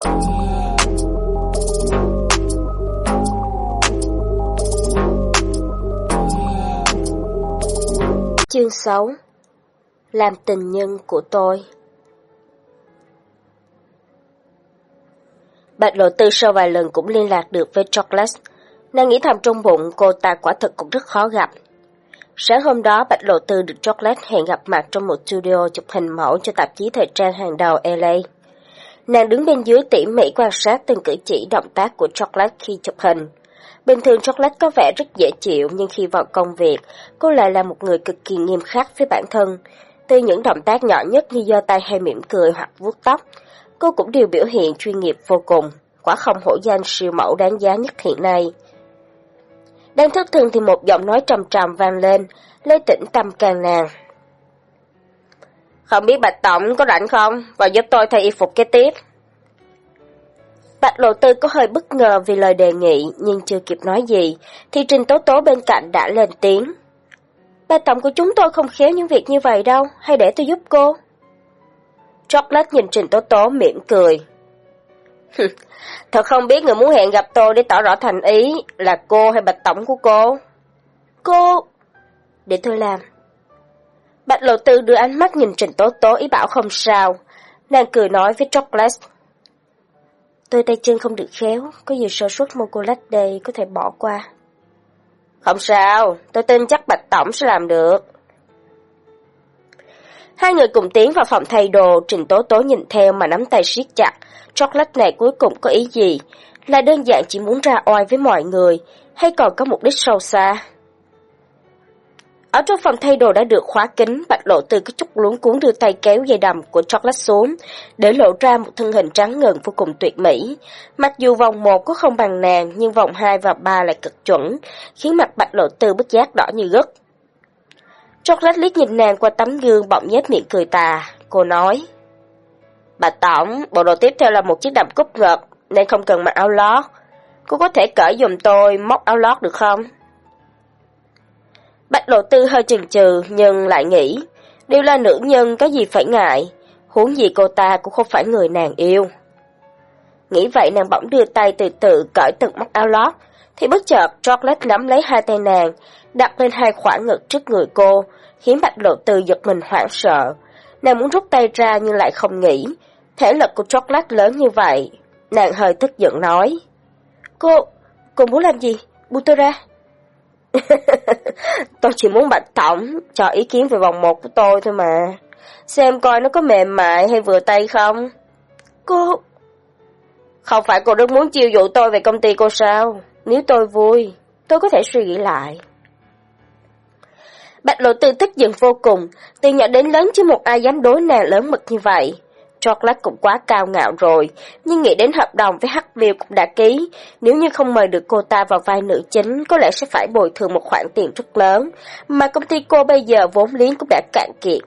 Chương 6 Làm tình nhân của tôi Bạch lộ tư sau vài lần cũng liên lạc được với Chocolate. Nàng nghĩ thầm trong bụng cô ta quả thực cũng rất khó gặp. Sáng hôm đó, Bạch Lộ Tư được Chocolate hẹn gặp mặt trong một studio chụp hình mẫu cho tạp chí thời trang hàng đầu LA. Nàng đứng bên dưới tỉ mỉ quan sát từng cử chỉ động tác của Chocolate khi chụp hình. Bình thường Chocolate có vẻ rất dễ chịu nhưng khi vào công việc, cô lại là một người cực kỳ nghiêm khắc với bản thân. Từ những động tác nhỏ nhất như giơ tay hay mỉm cười hoặc vuốt tóc, cô cũng đều biểu hiện chuyên nghiệp vô cùng, quả không hổ danh siêu mẫu đáng giá nhất hiện nay. Đang thức thường thì một giọng nói trầm trầm vang lên, lấy tĩnh tâm càng nàng. Không biết Bạch Tổng có rảnh không? Và giúp tôi thay y phục kế tiếp. Bạch Lộ Tư có hơi bất ngờ vì lời đề nghị, nhưng chưa kịp nói gì, thì Trình Tố Tố bên cạnh đã lên tiếng. Bạch Tổng của chúng tôi không khéo những việc như vậy đâu, hay để tôi giúp cô? Chocolate nhìn Trình Tố Tố mỉm cười. Thật không biết người muốn hẹn gặp tôi để tỏ rõ thành ý là cô hay Bạch Tổng của cô? Cô... Để tôi làm. Bạch Lộ Tư đưa ánh mắt nhìn Trình Tố Tố ý bảo không sao. Nàng cười nói với Chocolate. Tôi tay chân không được khéo, có gì sơ suất mocolat đây có thể bỏ qua. Không sao, tôi tin chắc Bạch Tổng sẽ làm được. Hai người cùng tiến vào phòng thay đồ, Trình Tố Tố nhìn theo mà nắm tay siết chặt. Chocolate này cuối cùng có ý gì? Là đơn giản chỉ muốn ra oai với mọi người, hay còn có mục đích sâu xa? Ở trong phòng thay đồ đã được khóa kín, Bạch Lộ từ cái chút luống cuốn đưa tay kéo dây đầm của chocolate xuống, để lộ ra một thân hình trắng ngần vô cùng tuyệt mỹ. Mặc dù vòng 1 có không bằng nàng, nhưng vòng 2 và 3 lại cực chuẩn, khiến mặt Bạch Lộ từ bất giác đỏ như gất. Chocolate liếc nhìn nàng qua tấm gương bỗng nhếch miệng cười tà, cô nói. Bạch Tổng, bộ đồ tiếp theo là một chiếc đầm cúp ngợp, nên không cần mặc áo lót. Cô có thể cởi dùm tôi móc áo lót được không? Bạch Lộ Tư hơi chừng chừ nhưng lại nghĩ, đều là nữ nhân có gì phải ngại, huống gì cô ta cũng không phải người nàng yêu. Nghĩ vậy nàng bỗng đưa tay từ từ cởi từng móc áo lót, thì bất chợt Chocolate nắm lấy hai tay nàng, đặt lên hai khoảng ngực trước người cô, khiến Bạch Lộ Tư giật mình hoảng sợ. Nàng muốn rút tay ra nhưng lại không nghĩ, thể lực của Chocolate lớn như vậy. Nàng hơi tức giận nói, Cô, cô muốn làm gì? Buông tôi ra. tôi chỉ muốn Bạch Tổng cho ý kiến về vòng một của tôi thôi mà. Xem coi nó có mềm mại hay vừa tay không. Cô... Không phải cô rất muốn chiêu dụ tôi về công ty cô sao? Nếu tôi vui, tôi có thể suy nghĩ lại. Bạch lộ tư tức giận vô cùng, từ nhỏ đến lớn chứ một ai dám đối nàng lớn mực như vậy. Chocolate cũng quá cao ngạo rồi, nhưng nghĩ đến hợp đồng với Hắc Miêu cũng đã ký, nếu như không mời được cô ta vào vai nữ chính, có lẽ sẽ phải bồi thường một khoản tiền rất lớn, mà công ty cô bây giờ vốn liếng cũng đã cạn kiệt.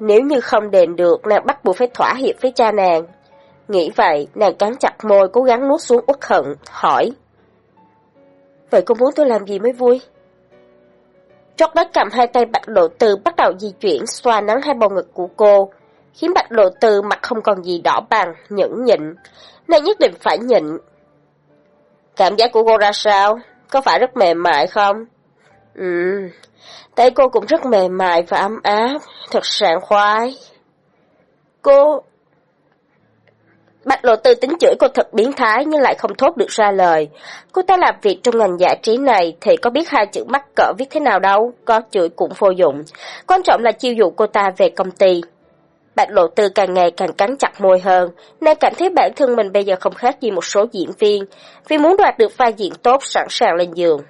Nếu như không đền được, nàng bắt buộc phải thỏa hiệp với cha nàng. Nghĩ vậy, nàng cắn chặt môi, cố gắng nuốt xuống uất hận, hỏi. Vậy cô muốn tôi làm gì mới vui? Chocolate cầm hai tay bạch lộ từ bắt đầu di chuyển, xoa nắng hai bầu ngực của cô, khiến bạch lộ từ mặt không còn gì đỏ bằng, nhẫn nhịn. Nàng nhất định phải nhịn. Cảm giác của cô ra sao? Có phải rất mềm mại không? Ừ, tay cô cũng rất mềm mại và ấm áp, thật sảng khoái. Cô... Bạch lộ tư tính chửi cô thật biến thái nhưng lại không thốt được ra lời. Cô ta làm việc trong ngành giải trí này thì có biết hai chữ mắc cỡ viết thế nào đâu, có chửi cũng vô dụng. Quan trọng là chiêu dụ cô ta về công ty. Bạch lộ tư càng ngày càng cắn chặt môi hơn, nàng cảm thấy bản thân mình bây giờ không khác gì một số diễn viên, vì muốn đoạt được vai diễn tốt sẵn sàng lên giường.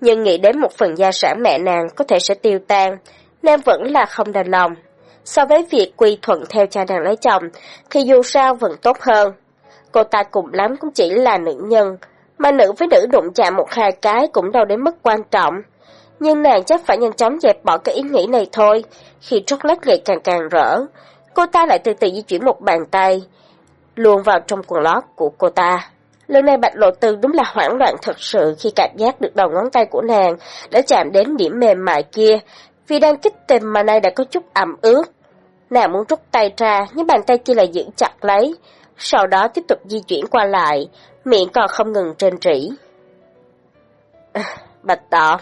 Nhưng nghĩ đến một phần gia sản mẹ nàng có thể sẽ tiêu tan, nàng vẫn là không đành lòng. So với việc quy thuận theo cha nàng lấy chồng, thì dù sao vẫn tốt hơn. Cô ta cùng lắm cũng chỉ là nữ nhân, mà nữ với nữ đụng chạm một hai cái cũng đâu đến mức quan trọng. Nhưng nàng chắc phải nhanh chóng dẹp bỏ cái ý nghĩ này thôi, khi chocolate ngày càng càng rỡ. Cô ta lại từ từ di chuyển một bàn tay, luồn vào trong quần lót của cô ta. Lần này Bạch Lộ Tư đúng là hoảng loạn thật sự khi cảm giác được đầu ngón tay của nàng đã chạm đến điểm mềm mại kia, vì đang kích tình mà nay đã có chút ẩm ướt. Nàng muốn rút tay ra, nhưng bàn tay kia lại giữ chặt lấy. sau đó tiếp tục di chuyển qua lại, miệng còn không ngừng trên trĩ bạch tỏm,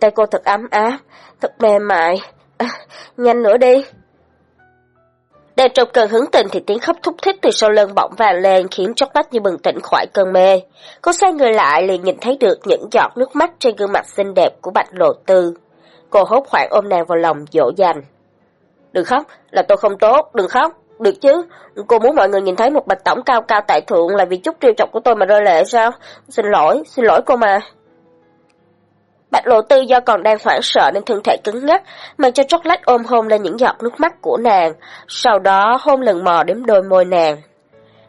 tay cô thật ấm áp, thật mềm mại, à, nhanh nữa đi. Đang trong cơn hứng tình thì tiếng khóc thúc thích từ sau lưng bỗng vàng lên khiến chốc bách như bừng tỉnh khỏi cơn mê. Cô xoay người lại liền nhìn thấy được những giọt nước mắt trên gương mặt xinh đẹp của bạch lộ tư. Cô hốt hoảng ôm nàng vào lòng dỗ dành. Đừng khóc, là tôi không tốt, đừng khóc, được chứ. Cô muốn mọi người nhìn thấy một bạch tổng cao cao tại thượng là vì chút trêu chọc của tôi mà rơi lệ sao? Xin lỗi, xin lỗi cô mà. Bạch lộ tư do còn đang hoảng sợ nên thân thể cứng ngắc, mà cho chocolate ôm hôn lên những giọt nước mắt của nàng, sau đó hôn lần mò đến đôi môi nàng.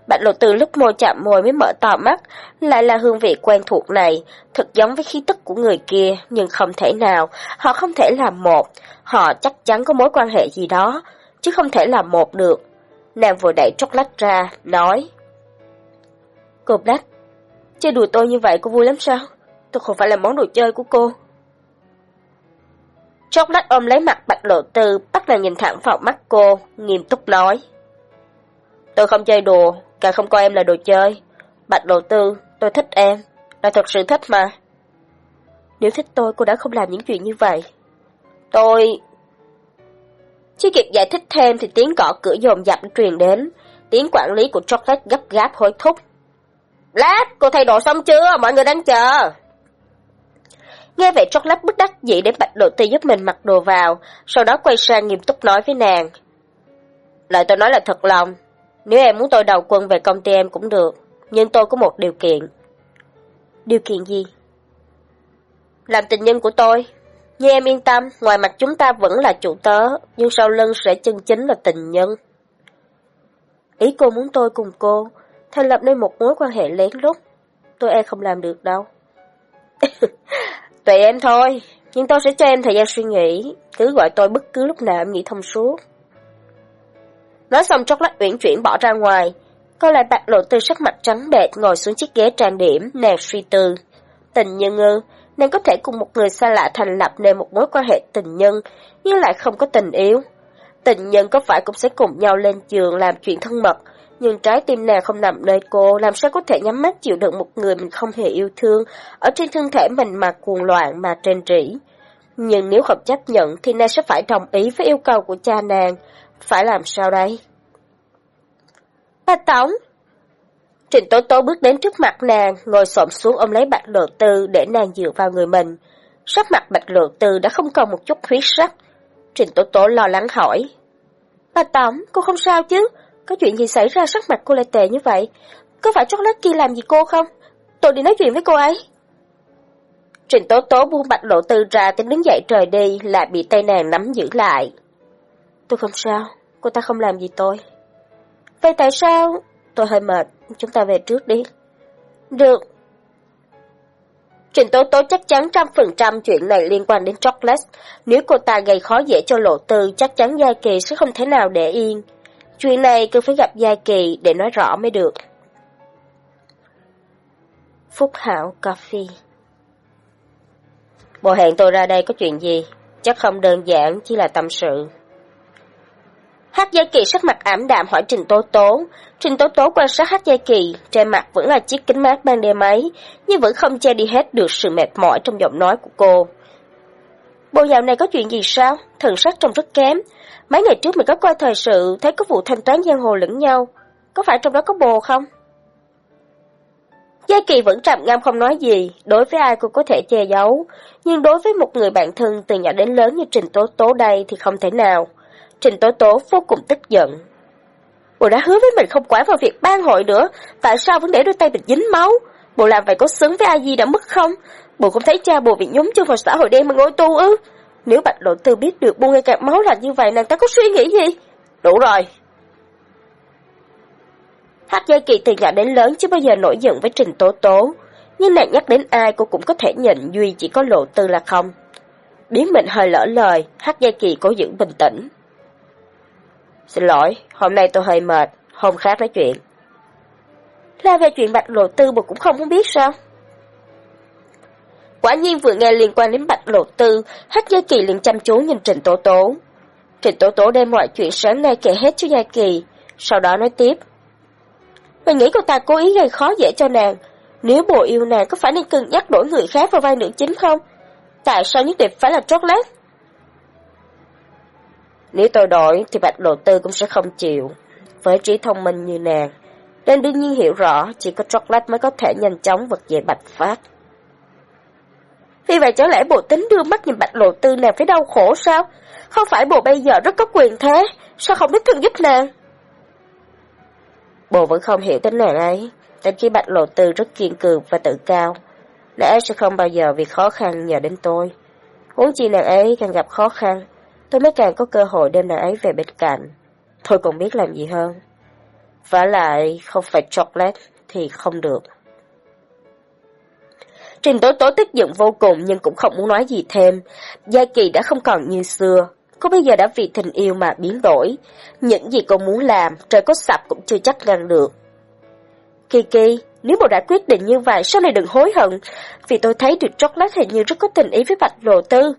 Bạch lộ tư lúc môi chạm môi mới mở to mắt, lại là hương vị quen thuộc này, thật giống với khí tức của người kia, nhưng không thể nào, họ không thể làm một, họ chắc chắn có mối quan hệ gì đó, chứ không thể làm một được. Nàng vừa đẩy chocolate ra, nói. Cô Black, chơi đùa tôi như vậy cô vui lắm sao? Tôi không phải là món đồ chơi của cô. Chốc lát ôm lấy mặt bạch lộ tư, bắt nàng nhìn thẳng vào mắt cô, nghiêm túc nói. Tôi không chơi đùa, càng không coi em là đồ chơi. Bạch lộ tư, tôi thích em, là thật sự thích mà. Nếu thích tôi, cô đã không làm những chuyện như vậy. Tôi... Chưa kịp giải thích thêm thì tiếng cỏ cửa dồn dập truyền đến. Tiếng quản lý của Chocolate gấp gáp hối thúc. Lát, cô thay đồ xong chưa? Mọi người đang chờ. Nghe vậy chốc lát bức đắc dĩ để bạch lộ ti giúp mình mặc đồ vào, sau đó quay sang nghiêm túc nói với nàng. Lời tôi nói là thật lòng, nếu em muốn tôi đầu quân về công ty em cũng được, nhưng tôi có một điều kiện. Điều kiện gì? Làm tình nhân của tôi. Như em yên tâm, ngoài mặt chúng ta vẫn là chủ tớ, nhưng sau lưng sẽ chân chính là tình nhân. Ý cô muốn tôi cùng cô, thành lập nên một mối quan hệ lén lút. Tôi e không làm được đâu. Tùy em thôi, nhưng tôi sẽ cho em thời gian suy nghĩ, cứ gọi tôi bất cứ lúc nào em nghĩ thông suốt. Nói xong chốc lát uyển chuyển bỏ ra ngoài, cô lại bạc lộ tư sắc mặt trắng bệt ngồi xuống chiếc ghế trang điểm, nàng suy tư. Tình nhân ư, nàng có thể cùng một người xa lạ thành lập nên một mối quan hệ tình nhân, nhưng lại không có tình yêu. Tình nhân có phải cũng sẽ cùng nhau lên giường làm chuyện thân mật, nhưng trái tim nàng không nằm nơi cô, làm sao có thể nhắm mắt chịu đựng một người mình không hề yêu thương, ở trên thân thể mình mà cuồng loạn mà trên trĩ. Nhưng nếu không chấp nhận thì nàng sẽ phải đồng ý với yêu cầu của cha nàng. Phải làm sao đây? Ba Tống! Trình Tố Tố bước đến trước mặt nàng, ngồi xổm xuống ôm lấy bạch lộ tư để nàng dựa vào người mình. Sắc mặt bạch lộ tư đã không còn một chút huyết sắc. Trình Tố Tố lo lắng hỏi. Ba Tống, cô không sao chứ? Có chuyện gì xảy ra sắc mặt cô lại tệ như vậy? Có phải chocolate kia làm gì cô không? Tôi đi nói chuyện với cô ấy. Trình Tố Tố buông bạch lộ tư ra tính đứng dậy trời đi lại bị tay nàng nắm giữ lại. Tôi không sao, cô ta không làm gì tôi. Vậy tại sao? Tôi hơi mệt, chúng ta về trước đi. Được. Trình Tố Tố chắc chắn trăm phần trăm chuyện này liên quan đến chocolate. Nếu cô ta gây khó dễ cho lộ tư, chắc chắn Gia Kỳ sẽ không thể nào để yên. Chuyện này cứ phải gặp Gia Kỳ để nói rõ mới được. Phúc Hảo Coffee Bộ hẹn tôi ra đây có chuyện gì? Chắc không đơn giản, chỉ là tâm sự. Hát Gia Kỳ sắc mặt ảm đạm hỏi Trình Tố Tố. Trình Tố Tố quan sát Hát Gia Kỳ, trên mặt vẫn là chiếc kính mát ban đêm ấy, nhưng vẫn không che đi hết được sự mệt mỏi trong giọng nói của cô. Bộ dạo này có chuyện gì sao? Thần sắc trông rất kém, Mấy ngày trước mình có coi thời sự, thấy có vụ thanh toán giang hồ lẫn nhau. Có phải trong đó có bồ không? Gia Kỳ vẫn trầm ngâm không nói gì, đối với ai cô có thể che giấu, nhưng đối với một người bạn thân từ nhỏ đến lớn như Trình Tố Tố đây thì không thể nào. Trình Tố Tố vô cùng tức giận. bộ đã hứa với mình không quản vào việc ban hội nữa, tại sao vẫn để đôi tay mình dính máu? bộ làm vậy có xứng với ai gì đã mất không? bộ không thấy cha bộ bị nhúng chân vào xã hội đen mà ngồi tu ư? Nếu Bạch Lộ Tư biết được buông ngay cạn máu là như vậy, nàng ta có suy nghĩ gì? Đủ rồi. Hát Giai Kỳ từ nhỏ đến lớn chứ bao giờ nổi giận với Trình Tố Tố. Nhưng nàng nhắc đến ai cô cũng có thể nhận Duy chỉ có Lộ Tư là không. Biến mình hơi lỡ lời, Hát Giai Kỳ cố giữ bình tĩnh. Xin lỗi, hôm nay tôi hơi mệt, hôm khác nói chuyện. Là về chuyện Bạch Lộ Tư mà cũng không muốn biết sao? Quả nhiên vừa nghe liên quan đến Bạch Lộ Tư, hắc Gia Kỳ liền chăm chú nhìn Trình Tố Tố. Trình Tố Tố đem mọi chuyện sáng nay kể hết cho Gia Kỳ, sau đó nói tiếp. Mình nghĩ cô ta cố ý gây khó dễ cho nàng. Nếu bồ yêu nàng có phải nên cân nhắc đổi người khác vào vai nữ chính không? Tại sao nhất định phải là chocolate? Nếu tôi đổi thì Bạch Lộ Tư cũng sẽ không chịu. Với trí thông minh như nàng, nên đương nhiên hiểu rõ chỉ có chocolate mới có thể nhanh chóng vực dậy bạch phát. Vì vậy chẳng lẽ bộ tính đưa mắt nhìn Bạch Lộ Tư nàng phải đau khổ sao? Không phải bộ bây giờ rất có quyền thế, sao không biết thương giúp nàng? Bộ vẫn không hiểu tính nàng ấy, đến khi Bạch Lộ Tư rất kiên cường và tự cao. Nàng ấy sẽ không bao giờ vì khó khăn nhờ đến tôi. Huống chi nàng ấy càng gặp khó khăn, tôi mới càng có cơ hội đem nàng ấy về bên cạnh. Tôi còn biết làm gì hơn. Và lại, không phải chocolate thì không được. Trình Tố Tố tức giận vô cùng nhưng cũng không muốn nói gì thêm. Gia Kỳ đã không còn như xưa. Cô bây giờ đã vì tình yêu mà biến đổi. Những gì cô muốn làm, trời có sập cũng chưa chắc ngăn được. Kiki, nếu bộ đã quyết định như vậy, sau này đừng hối hận. Vì tôi thấy được chocolate hình như rất có tình ý với Bạch Lộ Tư.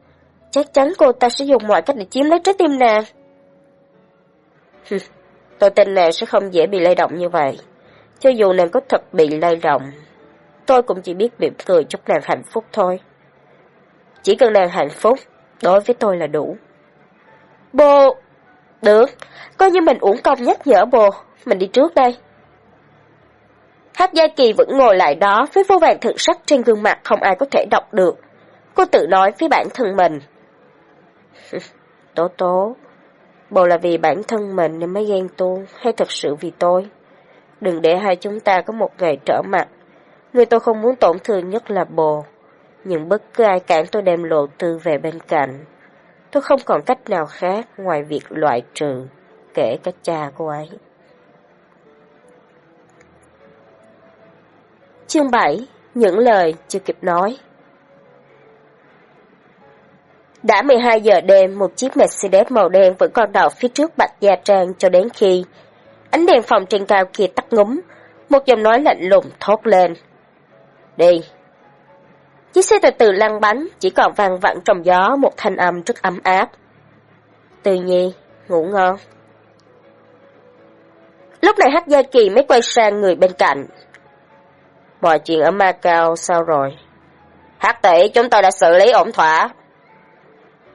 Chắc chắn cô ta sẽ dùng mọi cách để chiếm lấy trái tim nàng. tôi tin nàng sẽ không dễ bị lay động như vậy. Cho dù nàng có thật bị lay động, tôi cũng chỉ biết mỉm cười chúc nàng hạnh phúc thôi. Chỉ cần nàng hạnh phúc, đối với tôi là đủ. Bồ! Được, coi như mình uổng công nhắc nhở bồ, mình đi trước đây. Hát Gia Kỳ vẫn ngồi lại đó với vô vàng thượng sắc trên gương mặt không ai có thể đọc được. Cô tự nói với bản thân mình. tố tố, bồ là vì bản thân mình nên mới ghen tuông, hay thật sự vì tôi? Đừng để hai chúng ta có một ngày trở mặt. Người tôi không muốn tổn thương nhất là bồ. Nhưng bất cứ ai cản tôi đem lộ tư về bên cạnh. Tôi không còn cách nào khác ngoài việc loại trừ, kể cả cha cô ấy. Chương 7 Những lời chưa kịp nói Đã 12 giờ đêm, một chiếc Mercedes màu đen vẫn còn đậu phía trước Bạch Gia Trang cho đến khi ánh đèn phòng trên cao kia tắt ngúm, một giọng nói lạnh lùng thốt lên. Đi! Chiếc xe từ từ lăn bánh, chỉ còn vang vẳng trong gió một thanh âm rất ấm áp. Từ nhi, ngủ ngon. Lúc này Hắc Gia Kỳ mới quay sang người bên cạnh. Mọi chuyện ở Macau sao rồi? Hắc tỷ, chúng tôi đã xử lý ổn thỏa.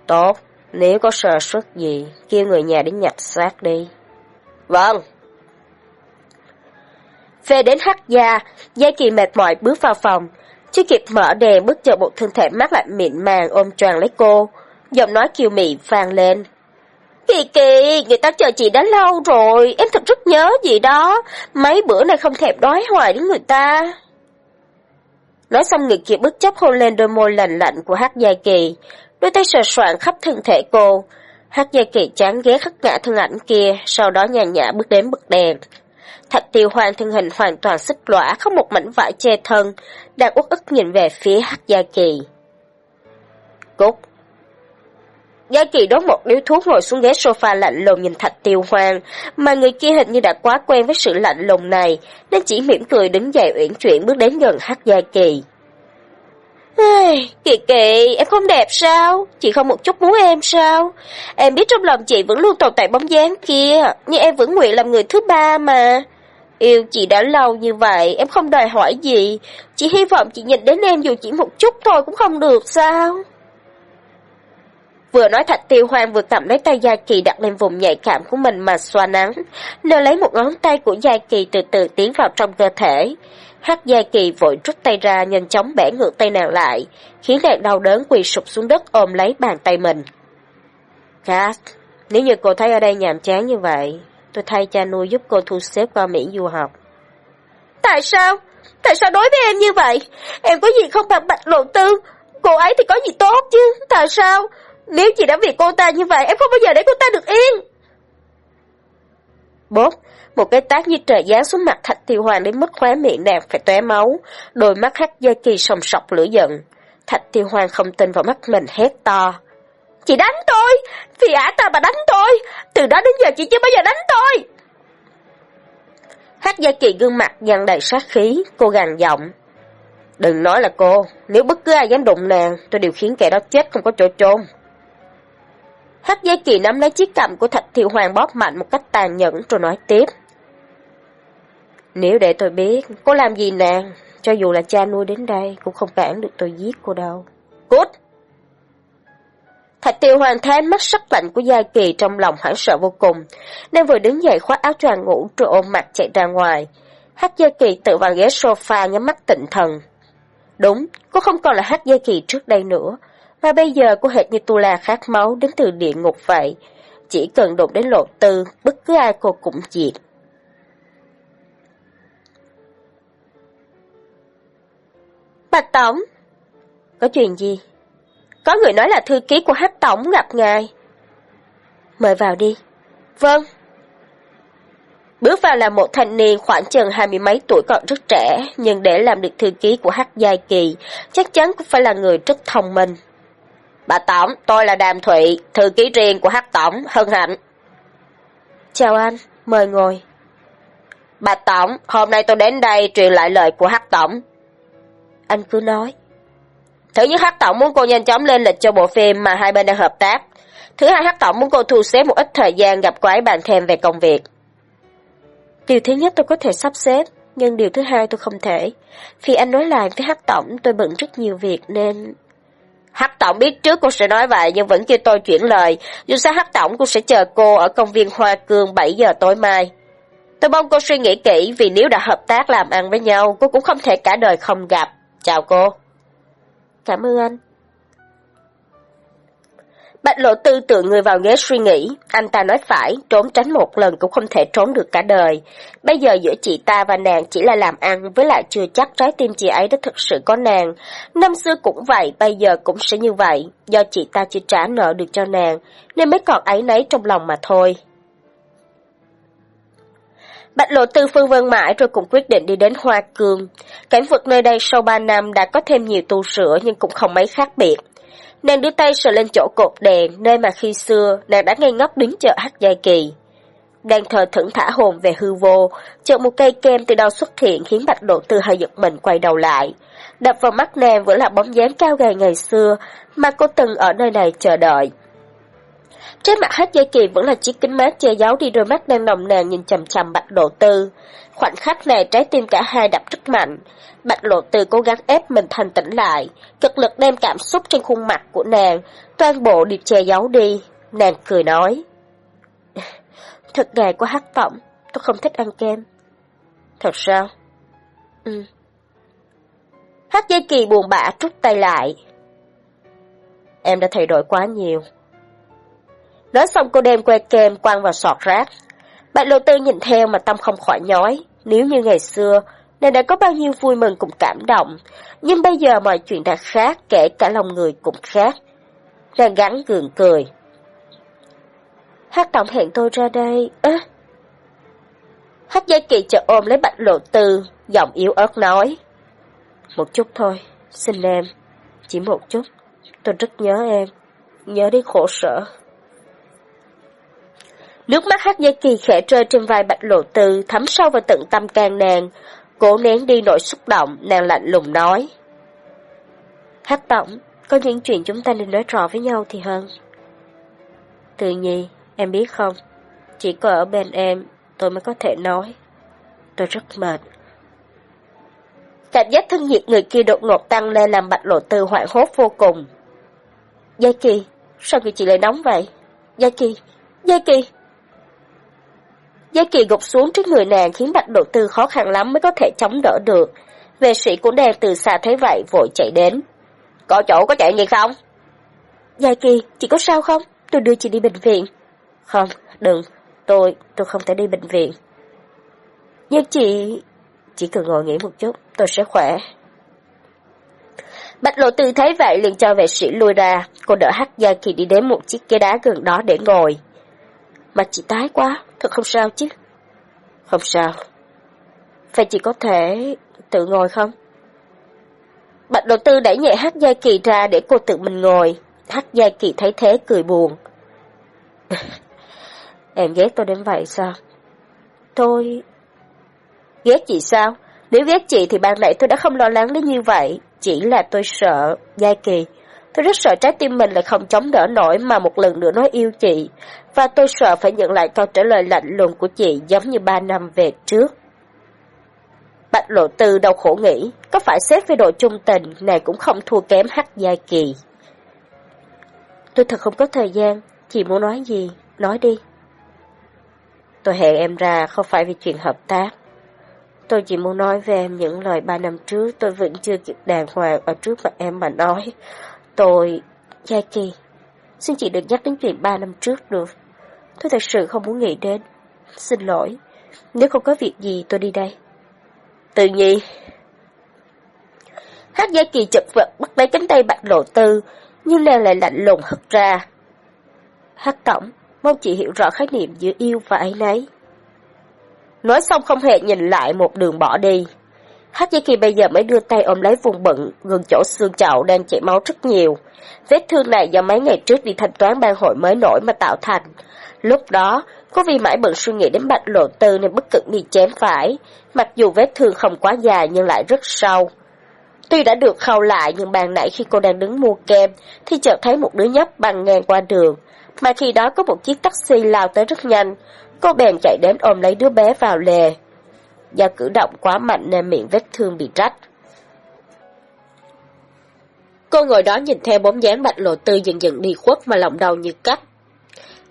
Tốt, nếu có sơ suất gì, kêu người nhà đến nhặt xác đi. Vâng. Về đến Hắc Gia, Gia Kỳ mệt mỏi bước vào phòng, chưa kịp mở đèn bước chờ một thân thể mát lạnh mịn màng ôm tròn lấy cô. Giọng nói kiều mị vang lên. Kỳ kỳ, người ta chờ chị đã lâu rồi, em thật rất nhớ gì đó. Mấy bữa này không thèm đói hoài đến người ta. Nói xong người kia bước chấp hôn lên đôi môi lạnh lạnh của Hát Gia Kỳ, đôi tay sờ soạn khắp thân thể cô. Hát Gia Kỳ chán ghét khắc ngã thân ảnh kia, sau đó nhàn nhã bước đến bực đèn. Thạch tiêu hoang thân hình hoàn toàn xích lõa, không một mảnh vải che thân, đang uất ức nhìn về phía Hắc Gia Kỳ. Cúc Gia Kỳ đốt một điếu thuốc ngồi xuống ghế sofa lạnh lùng nhìn Thạch Tiêu Hoang, mà người kia hình như đã quá quen với sự lạnh lùng này, nên chỉ mỉm cười đứng dậy uyển chuyển bước đến gần Hắc Gia Kỳ. Kỳ kỳ, em không đẹp sao? Chị không một chút muốn em sao? Em biết trong lòng chị vẫn luôn tồn tại bóng dáng kia, nhưng em vẫn nguyện làm người thứ ba mà. Yêu chị đã lâu như vậy, em không đòi hỏi gì. Chỉ hy vọng chị nhìn đến em dù chỉ một chút thôi cũng không được sao? Vừa nói Thạch Tiêu Hoang vừa cầm lấy tay Gia Kỳ đặt lên vùng nhạy cảm của mình mà xoa nắng, nơ lấy một ngón tay của Gia Kỳ từ từ tiến vào trong cơ thể. Hát Gia Kỳ vội rút tay ra nhanh chóng bẻ ngược tay nàng lại, khiến nàng đau đớn quỳ sụp xuống đất ôm lấy bàn tay mình. Kat, nếu như cô thấy ở đây nhàm chán như vậy, tôi thay cha nuôi giúp cô thu xếp qua Mỹ du học. Tại sao? Tại sao đối với em như vậy? Em có gì không bằng bạch lộ tư? Cô ấy thì có gì tốt chứ? Tại sao? Nếu chị đã vì cô ta như vậy, em không bao giờ để cô ta được yên. Bốp, một cái tác như trời giáng xuống mặt Thạch Tiêu Hoàng đến mức khóe miệng nàng phải tóe máu, đôi mắt hắt dây kỳ sòng sọc lửa giận. Thạch Tiêu Hoàng không tin vào mắt mình hét to. Chị đánh tôi, vì ả ta mà đánh tôi, từ đó đến giờ chị chưa bao giờ đánh tôi. Hát Gia Kỳ gương mặt dằn đầy sát khí, cô gằn giọng. Đừng nói là cô, nếu bất cứ ai dám đụng nàng, tôi đều khiến kẻ đó chết không có chỗ chôn Hát Gia Kỳ nắm lấy chiếc cầm của Thạch Thiệu Hoàng bóp mạnh một cách tàn nhẫn rồi nói tiếp. Nếu để tôi biết, cô làm gì nàng, cho dù là cha nuôi đến đây cũng không cản được tôi giết cô đâu. Cút! Thạch tiêu hoàn thấy mắt sắc lạnh của Gia Kỳ trong lòng hoảng sợ vô cùng, nên vừa đứng dậy khoác áo choàng ngủ rồi ôm mặt chạy ra ngoài. Hát Gia Kỳ tự vào ghế sofa nhắm mắt tịnh thần. Đúng, cô không còn là Hát Gia Kỳ trước đây nữa, mà bây giờ cô hệt như tu la khát máu đến từ địa ngục vậy. Chỉ cần đụng đến lộ tư, bất cứ ai cô cũng diệt. Bạch Tổng! Có chuyện gì? Có người nói là thư ký của Hát Tổng gặp ngài. Mời vào đi. Vâng. Bước vào là một thanh niên khoảng chừng hai mươi mấy tuổi còn rất trẻ, nhưng để làm được thư ký của Hát Giai Kỳ, chắc chắn cũng phải là người rất thông minh. Bà Tổng, tôi là Đàm Thụy, thư ký riêng của Hát Tổng, hân hạnh. Chào anh, mời ngồi. Bà Tổng, hôm nay tôi đến đây truyền lại lời của Hát Tổng. Anh cứ nói. Thứ nhất Hát Tổng muốn cô nhanh chóng lên lịch cho bộ phim mà hai bên đang hợp tác. Thứ hai Hát Tổng muốn cô thu xếp một ít thời gian gặp quái bạn thêm về công việc. Điều thứ nhất tôi có thể sắp xếp, nhưng điều thứ hai tôi không thể. Vì anh nói lại với Hát Tổng tôi bận rất nhiều việc nên... Hát Tổng biết trước cô sẽ nói vậy nhưng vẫn kêu tôi chuyển lời. Dù sao Hát Tổng cũng sẽ chờ cô ở công viên Hoa Cương 7 giờ tối mai. Tôi mong cô suy nghĩ kỹ vì nếu đã hợp tác làm ăn với nhau, cô cũng không thể cả đời không gặp. Chào cô. Cảm ơn anh. Bạch lộ tư tự người vào ghế suy nghĩ, anh ta nói phải, trốn tránh một lần cũng không thể trốn được cả đời. Bây giờ giữa chị ta và nàng chỉ là làm ăn, với lại chưa chắc trái tim chị ấy đã thực sự có nàng. Năm xưa cũng vậy, bây giờ cũng sẽ như vậy, do chị ta chưa trả nợ được cho nàng, nên mới còn ấy nấy trong lòng mà thôi. Bạch lộ tư phương vân mãi rồi cũng quyết định đi đến Hoa Cương. Cảnh vật nơi đây sau ba năm đã có thêm nhiều tu sửa nhưng cũng không mấy khác biệt. Nàng đưa tay sờ lên chỗ cột đèn, nơi mà khi xưa nàng đã ngây ngốc đứng chờ hát giai kỳ. Đang thờ thẫn thả hồn về hư vô, chợt một cây kem từ đâu xuất hiện khiến bạch lộ tư hơi giật mình quay đầu lại. Đập vào mắt nàng vẫn là bóng dáng cao gầy ngày xưa mà cô từng ở nơi này chờ đợi. Trên mặt hát dây kỳ vẫn là chiếc kính mát che giấu đi đôi mắt đang nồng nàn nhìn chầm chầm bạch lộ tư. Khoảnh khắc này trái tim cả hai đập rất mạnh. Bạch lộ tư cố gắng ép mình thành tỉnh lại, cực lực đem cảm xúc trên khuôn mặt của nàng, toàn bộ điệp che giấu đi. Nàng cười nói. Thật ngày của hát tổng, tôi không thích ăn kem. Thật sao? Ừ. Hát dây kỳ buồn bã rút tay lại. Em đã thay đổi quá nhiều. Nói xong cô đem que kem quăng vào sọt rác. Bạch lộ tư nhìn theo mà tâm không khỏi nhói. Nếu như ngày xưa, nàng đã có bao nhiêu vui mừng cùng cảm động. Nhưng bây giờ mọi chuyện đã khác, kể cả lòng người cũng khác. Nàng gắn gượng cười. Hát tổng hẹn tôi ra đây. À. Hát giai kỳ chợ ôm lấy bạch lộ tư, giọng yếu ớt nói. Một chút thôi, xin em. Chỉ một chút, tôi rất nhớ em. Nhớ đến khổ sở. Nước mắt hát dây kỳ khẽ rơi trên vai bạch lộ tư, thấm sâu vào tận tâm can nàng. Cố nén đi nỗi xúc động, nàng lạnh lùng nói. Hát tổng, có những chuyện chúng ta nên nói rõ với nhau thì hơn. Tự nhi, em biết không, chỉ có ở bên em, tôi mới có thể nói. Tôi rất mệt. Cảm giác thân nhiệt người kia đột ngột tăng lên làm bạch lộ tư hoảng hốt vô cùng. Gia Kỳ, sao người chị lại nóng vậy? Gia Kỳ, Gia Kỳ. Gia Kỳ gục xuống trước người nàng khiến Bạch Độ Tư khó khăn lắm mới có thể chống đỡ được. Vệ sĩ cũng đang từ xa thấy vậy vội chạy đến. Có chỗ có chạy gì không? Gia Kỳ, chị có sao không? Tôi đưa chị đi bệnh viện. Không, đừng, tôi, tôi không thể đi bệnh viện. Nhưng chị... Chỉ cần ngồi nghỉ một chút, tôi sẽ khỏe. Bạch Lộ Tư thấy vậy liền cho vệ sĩ lui ra, cô đỡ hắt Gia Kỳ đi đến một chiếc ghế đá gần đó để ngồi. Mặt chị tái quá, thật không sao chứ. Không sao. Vậy chị có thể tự ngồi không? Bạch đầu tư đẩy nhẹ hát Giai Kỳ ra để cô tự mình ngồi. Hát Giai Kỳ thấy thế cười buồn. em ghét tôi đến vậy sao? Tôi... Ghét chị sao? Nếu ghét chị thì ban nãy tôi đã không lo lắng đến như vậy. Chỉ là tôi sợ, Giai Kỳ. Tôi rất sợ trái tim mình lại không chống đỡ nổi mà một lần nữa nói yêu chị, và tôi sợ phải nhận lại câu trả lời lạnh lùng của chị giống như ba năm về trước. lộ tư đau khổ nghĩ, có phải xếp với độ trung tình, này cũng không thua kém hắc giai kỳ. Tôi thật không có thời gian, chị muốn nói gì, nói đi. Tôi hẹn em ra không phải vì chuyện hợp tác. Tôi chỉ muốn nói về em những lời ba năm trước tôi vẫn chưa kịp đàng hoàng ở trước mặt em mà nói. Tôi... Gia Kỳ, xin chị đừng nhắc đến chuyện ba năm trước được. Tôi thật sự không muốn nghĩ đến. Xin lỗi, nếu không có việc gì tôi đi đây. Tự nhi. Hát Gia Kỳ chật vật bắt lấy cánh tay bạc lộ tư, nhưng nàng lại lạnh lùng hất ra. Hát tổng, mong chị hiểu rõ khái niệm giữa yêu và ấy nấy. Nói xong không hề nhìn lại một đường bỏ đi. Hát Gia Kỳ bây giờ mới đưa tay ôm lấy vùng bận, gần chỗ xương chậu đang chảy máu rất nhiều. Vết thương này do mấy ngày trước đi thanh toán ban hội mới nổi mà tạo thành. Lúc đó, cô vì mãi bận suy nghĩ đến bạch lộ tư nên bất cực bị chém phải, mặc dù vết thương không quá dài nhưng lại rất sâu. Tuy đã được khâu lại nhưng bàn nãy khi cô đang đứng mua kem, thì chợt thấy một đứa nhóc băng ngang qua đường. Mà khi đó có một chiếc taxi lao tới rất nhanh, cô bèn chạy đến ôm lấy đứa bé vào lề. Do cử động quá mạnh nên miệng vết thương bị rách. Cô ngồi đó nhìn theo bóng dáng bạch lộ tư dần dần đi khuất mà lòng đau như cắt.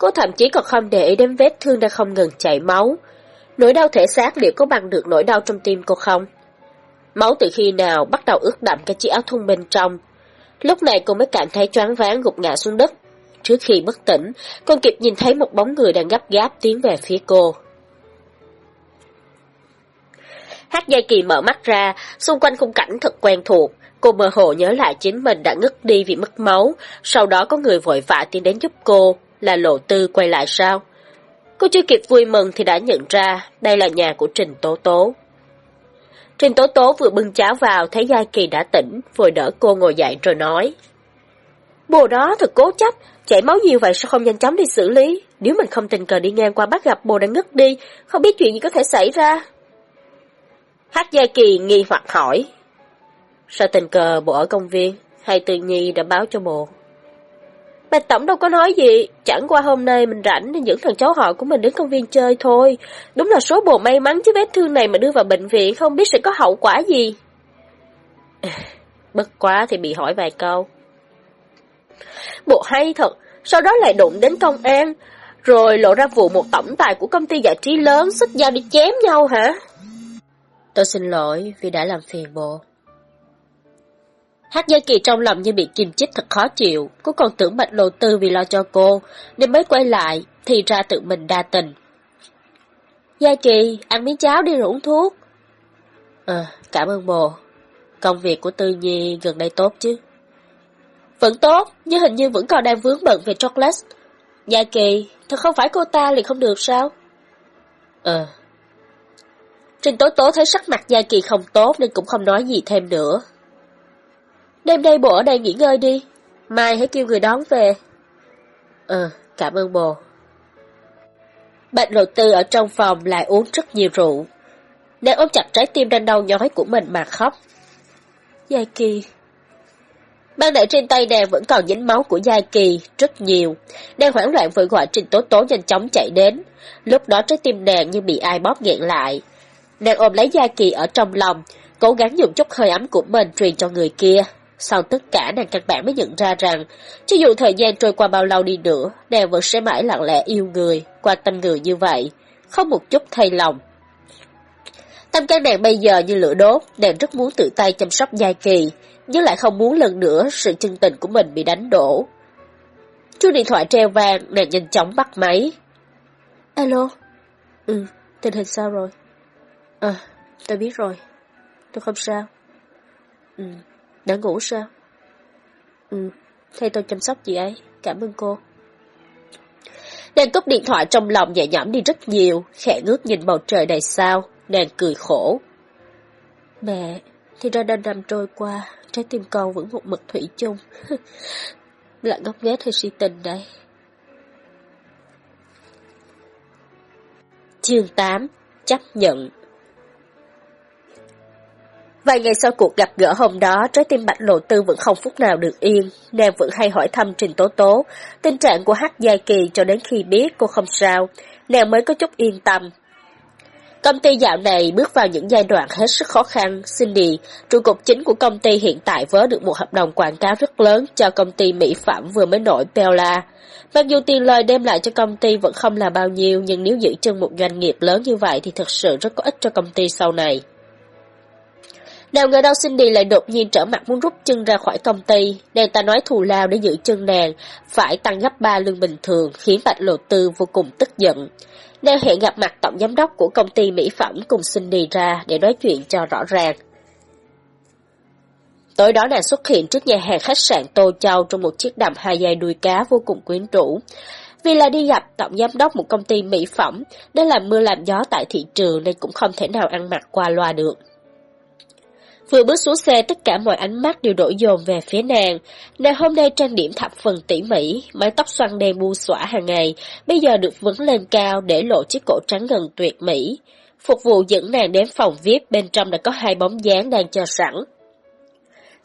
Cô thậm chí còn không để ý đến vết thương đang không ngừng chảy máu. Nỗi đau thể xác liệu có bằng được nỗi đau trong tim cô không? Máu từ khi nào bắt đầu ướt đậm cái chiếc áo thun bên trong. Lúc này cô mới cảm thấy choáng váng gục ngã xuống đất. Trước khi bất tỉnh, con kịp nhìn thấy một bóng người đang gấp gáp tiến về phía cô. Hát dây kỳ mở mắt ra, xung quanh khung cảnh thật quen thuộc. Cô mơ hồ nhớ lại chính mình đã ngất đi vì mất máu, sau đó có người vội vã tiến đến giúp cô, là lộ tư quay lại sao? Cô chưa kịp vui mừng thì đã nhận ra đây là nhà của Trình Tố Tố. Trình Tố Tố vừa bưng cháo vào thấy Giai Kỳ đã tỉnh, vội đỡ cô ngồi dậy rồi nói. Bồ đó thật cố chấp, chảy máu nhiều vậy sao không nhanh chóng đi xử lý? Nếu mình không tình cờ đi ngang qua bắt gặp bồ đã ngất đi, không biết chuyện gì có thể xảy ra. Hát Giai Kỳ nghi hoặc hỏi. Sao tình cờ bộ ở công viên, hay tự nhi đã báo cho bồ? Bạch Tổng đâu có nói gì, chẳng qua hôm nay mình rảnh nên dẫn thằng cháu họ của mình đến công viên chơi thôi. Đúng là số bồ may mắn chứ vết thương này mà đưa vào bệnh viện không biết sẽ có hậu quả gì. Bất quá thì bị hỏi vài câu. Bộ hay thật, sau đó lại đụng đến công an, rồi lộ ra vụ một tổng tài của công ty giải trí lớn xích dao đi chém nhau hả? Tôi xin lỗi vì đã làm phiền bộ. Hát Gia Kỳ trong lòng như bị kim chích thật khó chịu, cô còn tưởng Bạch Lộ Tư vì lo cho cô, nên mới quay lại, thì ra tự mình đa tình. Gia Kỳ, ăn miếng cháo đi rồi uống thuốc. Ờ, cảm ơn bồ. Công việc của Tư Nhi gần đây tốt chứ? Vẫn tốt, nhưng hình như vẫn còn đang vướng bận về chocolate. Gia Kỳ, thật không phải cô ta liền không được sao? Ờ. Trình Tố Tố thấy sắc mặt Gia Kỳ không tốt nên cũng không nói gì thêm nữa. Đêm đây bộ ở đây nghỉ ngơi đi. Mai hãy kêu người đón về. Ờ, cảm ơn bồ. Bạch lộ tư ở trong phòng lại uống rất nhiều rượu. Nàng ôm chặt trái tim đang đau nhói của mình mà khóc. Giai Kỳ Ban nãy trên tay nàng vẫn còn dính máu của Giai Kỳ, rất nhiều. Đang hoảng loạn vội gọi Trình Tố Tố nhanh chóng chạy đến. Lúc đó trái tim nàng như bị ai bóp nghẹn lại. Nàng ôm lấy Giai Kỳ ở trong lòng, cố gắng dùng chút hơi ấm của mình truyền cho người kia. Sau tất cả nàng các bạn mới nhận ra rằng, cho dù thời gian trôi qua bao lâu đi nữa, nàng vẫn sẽ mãi lặng lẽ yêu người, quan tâm người như vậy, không một chút thay lòng. Tâm can nàng bây giờ như lửa đốt, nàng rất muốn tự tay chăm sóc Giai Kỳ, nhưng lại không muốn lần nữa sự chân tình của mình bị đánh đổ. Chuông điện thoại treo vang, nàng nhanh chóng bắt máy. Alo? Ừ, tình hình sao rồi? À, tôi biết rồi. Tôi không sao. Ừ, đã ngủ sao? Ừ, thay tôi chăm sóc chị ấy, cảm ơn cô. Nàng cúp điện thoại trong lòng nhẹ nhõm đi rất nhiều, khẽ ngước nhìn bầu trời đầy sao, nàng cười khổ. Mẹ, thì ra đêm năm trôi qua, trái tim con vẫn một mực thủy chung. Là ngốc nghếch hay si tình đây? Chương 8 Chấp nhận Vài ngày sau cuộc gặp gỡ hôm đó, trái tim Bạch Lộ Tư vẫn không phút nào được yên. Nàng vẫn hay hỏi thăm Trình Tố Tố, tình trạng của Hắc Giai Kỳ cho đến khi biết cô không sao, nàng mới có chút yên tâm. Công ty dạo này bước vào những giai đoạn hết sức khó khăn. Cindy, trụ cột chính của công ty hiện tại vớ được một hợp đồng quảng cáo rất lớn cho công ty mỹ phẩm vừa mới nổi Bella. Mặc dù tiền lời đem lại cho công ty vẫn không là bao nhiêu, nhưng nếu giữ chân một doanh nghiệp lớn như vậy thì thật sự rất có ích cho công ty sau này. Nào ngờ đâu Cindy lại đột nhiên trở mặt muốn rút chân ra khỏi công ty, nàng ta nói thù lao để giữ chân nàng, phải tăng gấp ba lương bình thường, khiến Bạch Lộ Tư vô cùng tức giận. Nàng hẹn gặp mặt tổng giám đốc của công ty mỹ phẩm cùng Cindy ra để nói chuyện cho rõ ràng. Tối đó nàng xuất hiện trước nhà hàng khách sạn Tô Châu trong một chiếc đầm hai dây đuôi cá vô cùng quyến rũ. Vì là đi gặp tổng giám đốc một công ty mỹ phẩm, nên làm mưa làm gió tại thị trường nên cũng không thể nào ăn mặc qua loa được. Vừa bước xuống xe tất cả mọi ánh mắt đều đổ dồn về phía nàng. Nàng hôm nay trang điểm thập phần tỉ mỉ, mái tóc xoăn đen bu xõa hàng ngày, bây giờ được vấn lên cao để lộ chiếc cổ trắng gần tuyệt mỹ. Phục vụ dẫn nàng đến phòng VIP, bên trong đã có hai bóng dáng đang chờ sẵn.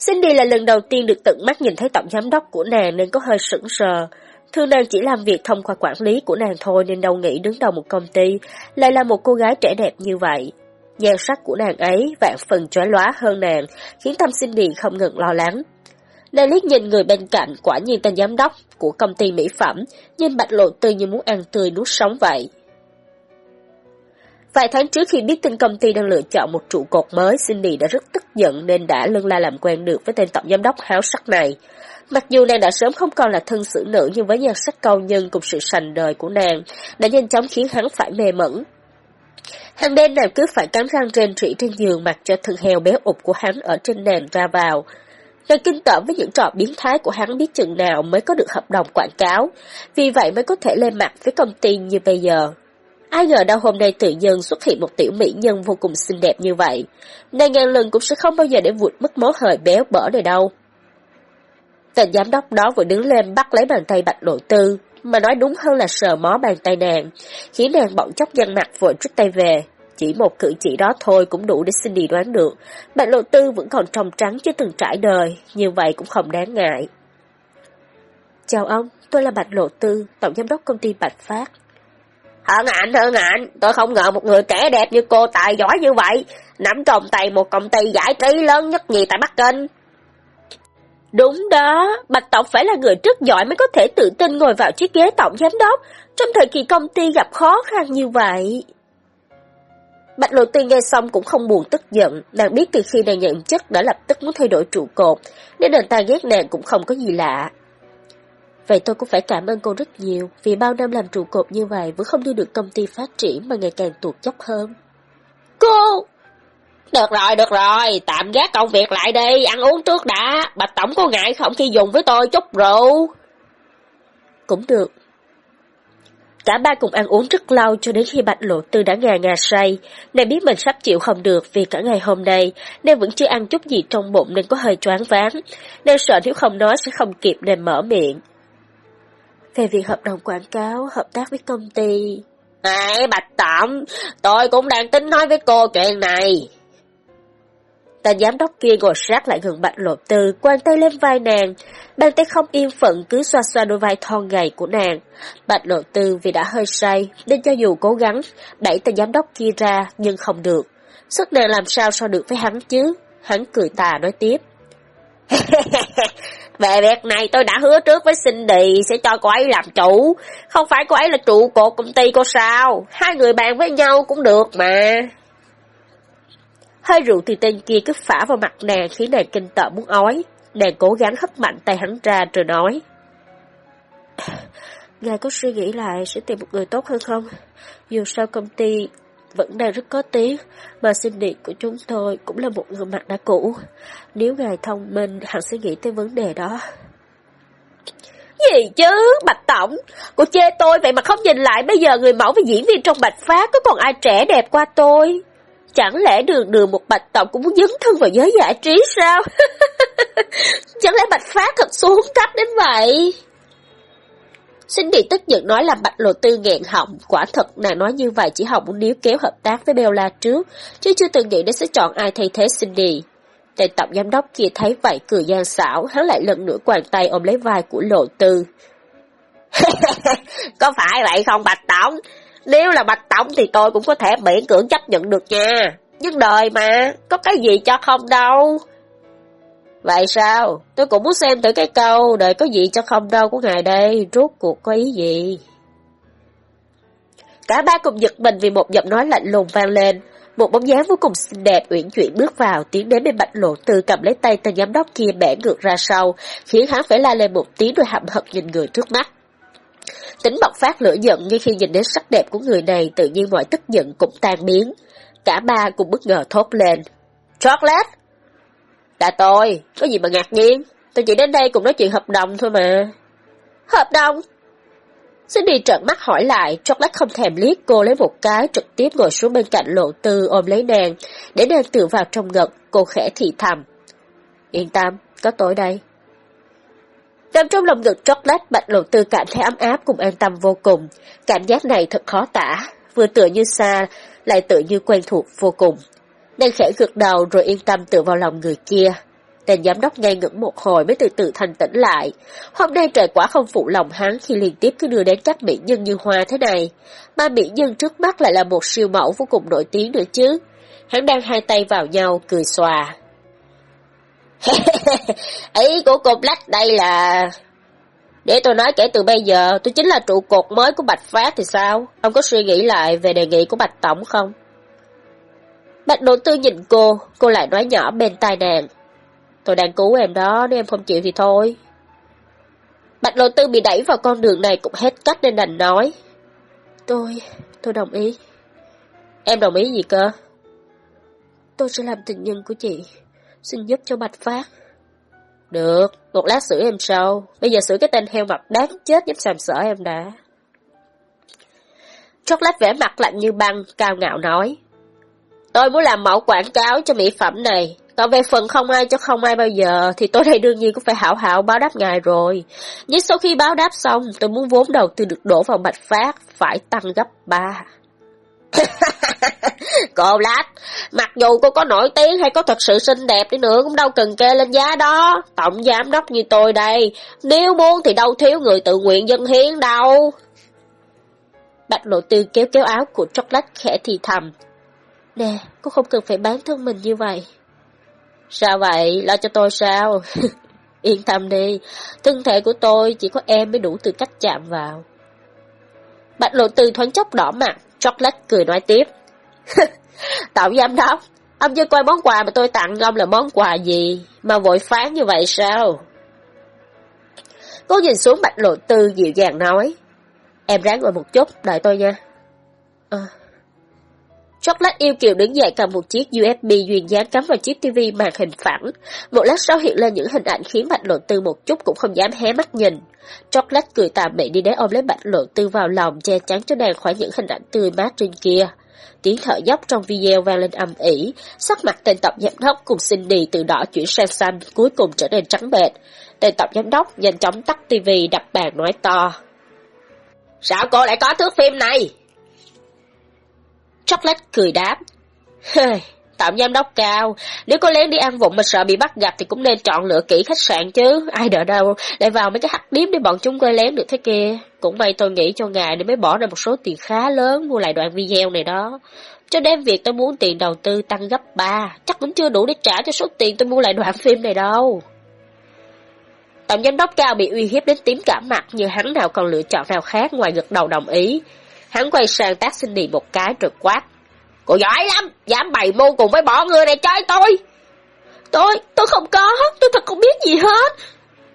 Cindy là lần đầu tiên được tận mắt nhìn thấy tổng giám đốc của nàng nên có hơi sững sờ. Thường nàng chỉ làm việc thông qua quản lý của nàng thôi nên đâu nghĩ đứng đầu một công ty, lại là một cô gái trẻ đẹp như vậy. Nhan sắc của nàng ấy vạn phần chói lóa hơn nàng, khiến tâm Cindy không ngừng lo lắng. Nàng liếc nhìn người bên cạnh, quả nhiên tên giám đốc của công ty mỹ phẩm, nhìn bạch lộ tư như muốn ăn tươi nuốt sống vậy. Vài tháng trước khi biết tin công ty đang lựa chọn một trụ cột mới, Cindy đã rất tức giận nên đã lưng la làm quen được với tên tổng giám đốc háo sắc này. Mặc dù nàng đã sớm không còn là thân xử nữ nhưng với nhan sắc câu nhân cùng sự sành đời của nàng, đã nhanh chóng khiến hắn phải mê mẩn. Hàng đêm nào cứ phải cắn răng rên rỉ trên giường mặc cho thân heo béo ụp của hắn ở trên nền ra vào. Nàng kinh tởm với những trò biến thái của hắn biết chừng nào mới có được hợp đồng quảng cáo, vì vậy mới có thể lên mặt với công ty như bây giờ. Ai ngờ đâu hôm nay tự dưng xuất hiện một tiểu mỹ nhân vô cùng xinh đẹp như vậy. Nàng ngàn lần cũng sẽ không bao giờ để vụt mất mớ hời béo bở này đâu. Tên giám đốc đó vừa đứng lên bắt lấy bàn tay bạch lộ tư, mà nói đúng hơn là sờ mó bàn tay nàng, khiến nàng bỗng chốc nhăn mặt vội rút tay về. Chỉ một cử chỉ đó thôi cũng đủ để Cindy đoán được, Bạch Lộ Tư vẫn còn trong trắng chưa từng trải đời, như vậy cũng không đáng ngại. Chào ông, tôi là Bạch Lộ Tư, tổng giám đốc công ty Bạch Phát. Hận ảnh hận ảnh tôi không ngờ một người trẻ đẹp như cô tài giỏi như vậy, nắm trong tay một công ty giải trí lớn nhất nhì tại Bắc Kinh. Đúng đó, Bạch Tổng phải là người rất giỏi mới có thể tự tin ngồi vào chiếc ghế tổng giám đốc trong thời kỳ công ty gặp khó khăn như vậy. Bạch Lộ Tiên nghe xong cũng không buồn tức giận, nàng biết từ khi nàng nhận chức đã lập tức muốn thay đổi trụ cột, nên nàng ta ghét nàng cũng không có gì lạ. Vậy tôi cũng phải cảm ơn cô rất nhiều, vì bao năm làm trụ cột như vậy vẫn không đưa được công ty phát triển mà ngày càng tuột dốc hơn. Cô! Được rồi, được rồi, tạm gác công việc lại đi, ăn uống trước đã, Bạch Tổng có ngại không khi dùng với tôi chút rượu? Cũng được. Cả ba cùng ăn uống rất lâu cho đến khi Bạch Lộ Tư đã ngà ngà say. Nàng biết mình sắp chịu không được vì cả ngày hôm nay, nàng vẫn chưa ăn chút gì trong bụng nên có hơi choáng váng. Nàng sợ nếu không nói sẽ không kịp nên mở miệng. Về việc hợp đồng quảng cáo, hợp tác với công ty... Này, Bạch Tổng, tôi cũng đang tính nói với cô chuyện này. Tên giám đốc kia ngồi sát lại gần bạch lộ tư, quàng tay lên vai nàng. Bàn tay không yên phận cứ xoa xoa đôi vai thon gầy của nàng. Bạch lộ tư vì đã hơi say, nên cho dù cố gắng đẩy tên giám đốc kia ra, nhưng không được. Sức nàng làm sao so được với hắn chứ? Hắn cười tà nói tiếp. Về việc này tôi đã hứa trước với Cindy sẽ cho cô ấy làm chủ. Không phải cô ấy là trụ cột công ty cô sao? Hai người bạn với nhau cũng được mà. Hơi rượu từ tên kia cứ phả vào mặt nàng khiến nàng kinh tởm muốn ói. Nàng cố gắng hất mạnh tay hắn ra rồi nói. Ngài có suy nghĩ lại sẽ tìm một người tốt hơn không? Dù sao công ty vẫn đang rất có tiếng, mà xin điện của chúng tôi cũng là một người mặt đã cũ. Nếu ngài thông minh, hẳn sẽ nghĩ tới vấn đề đó. Gì chứ, Bạch Tổng, cô chê tôi vậy mà không nhìn lại bây giờ người mẫu và diễn viên trong Bạch Phát có còn ai trẻ đẹp qua tôi. Chẳng lẽ đường đường một bạch tộc cũng muốn dấn thân vào giới giải trí sao? Chẳng lẽ bạch phát thật xuống cấp đến vậy? Cindy tức giận nói là bạch lộ tư nghẹn họng, quả thật nàng nói như vậy chỉ hòng muốn níu kéo hợp tác với Bella trước, chứ chưa từng nghĩ đến sẽ chọn ai thay thế Cindy. Tên tổng giám đốc kia thấy vậy cười gian xảo, hắn lại lần nữa quàng tay ôm lấy vai của lộ tư. có phải vậy không bạch tổng? Nếu là Bạch Tổng thì tôi cũng có thể miễn cưỡng chấp nhận được nha. Nhưng đời mà, có cái gì cho không đâu. Vậy sao? Tôi cũng muốn xem thử cái câu đời có gì cho không đâu của ngài đây, rốt cuộc có ý gì? Cả ba cùng giật mình vì một giọng nói lạnh lùng vang lên. Một bóng dáng vô cùng xinh đẹp uyển chuyển bước vào, tiến đến bên Bạch Lộ Tư cầm lấy tay tên giám đốc kia bẻ ngược ra sau, khiến hắn phải la lên một tiếng rồi hậm hực nhìn người trước mắt. Tính bộc phát lửa giận nhưng khi nhìn đến sắc đẹp của người này tự nhiên mọi tức giận cũng tan biến. Cả ba cùng bất ngờ thốt lên. Chocolate! Là tôi, có gì mà ngạc nhiên, tôi chỉ đến đây cùng nói chuyện hợp đồng thôi mà. Hợp đồng? Cindy trợn mắt hỏi lại, Chocolate không thèm liếc cô lấy một cái, trực tiếp ngồi xuống bên cạnh lộ tư ôm lấy nàng, để nàng tựa vào trong ngực, cô khẽ thì thầm. Yên tâm, có tôi đây. Nằm trong lòng ngực chocolate, bạch lộ tư cảm thấy ấm áp cùng an tâm vô cùng. Cảm giác này thật khó tả, vừa tựa như xa, lại tựa như quen thuộc vô cùng. Nàng khẽ gật đầu rồi yên tâm tựa vào lòng người kia. Tên giám đốc ngay ngưỡng một hồi mới từ từ thành tỉnh lại. Hôm nay trời quả không phụ lòng hắn khi liên tiếp cứ đưa đến các mỹ nhân như hoa thế này. Mà mỹ nhân trước mắt lại là một siêu mẫu vô cùng nổi tiếng nữa chứ. Hắn đang hai tay vào nhau, cười xòa. Ý của cô Black đây là... Để tôi nói kể từ bây giờ, tôi chính là trụ cột mới của Bạch Phát thì sao? Ông có suy nghĩ lại về đề nghị của Bạch Tổng không? Bạch Đỗ Tư nhìn cô, cô lại nói nhỏ bên tai nàng. Tôi đang cứu em đó, nếu em không chịu thì thôi. Bạch đầu Tư bị đẩy vào con đường này cũng hết cách nên đành nói. Tôi, tôi đồng ý. Em đồng ý gì cơ? Tôi sẽ làm tình nhân của chị, xin giúp cho Bạch Phát. Được, một lát xử em sau. Bây giờ xử cái tên heo mập đáng chết giúp sàm sỡ em đã. Chocolate vẻ mặt lạnh như băng, cao ngạo nói. Tôi muốn làm mẫu quảng cáo cho mỹ phẩm này. Còn về phần không ai cho không ai bao giờ, thì tôi đây đương nhiên cũng phải hảo hảo báo đáp ngài rồi. Nhưng sau khi báo đáp xong, tôi muốn vốn đầu tư được đổ vào bạch phát, phải tăng gấp 3. cô Lát, mặc dù cô có nổi tiếng hay có thật sự xinh đẹp đi nữa cũng đâu cần kê lên giá đó. Tổng giám đốc như tôi đây, nếu muốn thì đâu thiếu người tự nguyện dân hiến đâu. Bạch lộ tư kéo kéo áo của chocolate khẽ thì thầm. Nè, cô không cần phải bán thân mình như vậy. Sao vậy? Lo cho tôi sao? Yên tâm đi, thân thể của tôi chỉ có em mới đủ tư cách chạm vào. Bạch lộ tư thoáng chốc đỏ mặt, chocolate cười nói tiếp. Tổng giám đốc, ông chưa coi món quà mà tôi tặng ông là món quà gì, mà vội phán như vậy sao? Cô nhìn xuống bạch lộ tư dịu dàng nói. Em ráng ngồi một chút, đợi tôi nha. À, Chocolate yêu kiều đứng dậy cầm một chiếc USB duyên dáng cắm vào chiếc TV màn hình phẳng. Một lát sau hiện lên những hình ảnh khiến Bạch Lộ Tư một chút cũng không dám hé mắt nhìn. Chocolate cười tạm mị đi đến ôm lấy Bạch Lộ Tư vào lòng che chắn cho nàng khỏi những hình ảnh tươi mát trên kia. Tiếng thở dốc trong video vang lên âm ỉ, sắc mặt tên tổng giám đốc cùng Cindy từ đỏ chuyển sang xanh, cuối cùng trở nên trắng bệch. Tên tổng giám đốc nhanh chóng tắt TV đập bàn nói to. Sao cô lại có thước phim này? Chocolate cười đáp. Tạm giám đốc cao, nếu có lén đi ăn vụng mà sợ bị bắt gặp thì cũng nên chọn lựa kỹ khách sạn chứ, ai đỡ đâu, lại vào mấy cái hắc điếm để bọn chúng coi lén được thế kia. Cũng may tôi nghĩ cho ngài để mới bỏ ra một số tiền khá lớn mua lại đoạn video này đó. Cho đến việc tôi muốn tiền đầu tư tăng gấp 3, chắc cũng chưa đủ để trả cho số tiền tôi mua lại đoạn phim này đâu. Tổng giám đốc cao bị uy hiếp đến tím cả mặt nhưng hắn nào còn lựa chọn nào khác ngoài gật đầu đồng ý. Hắn quay sang tác xin đi một cái rồi quát. Cô giỏi lắm, dám bày mưu cùng với bọn người này chơi tôi. Tôi, tôi không có, tôi thật không biết gì hết.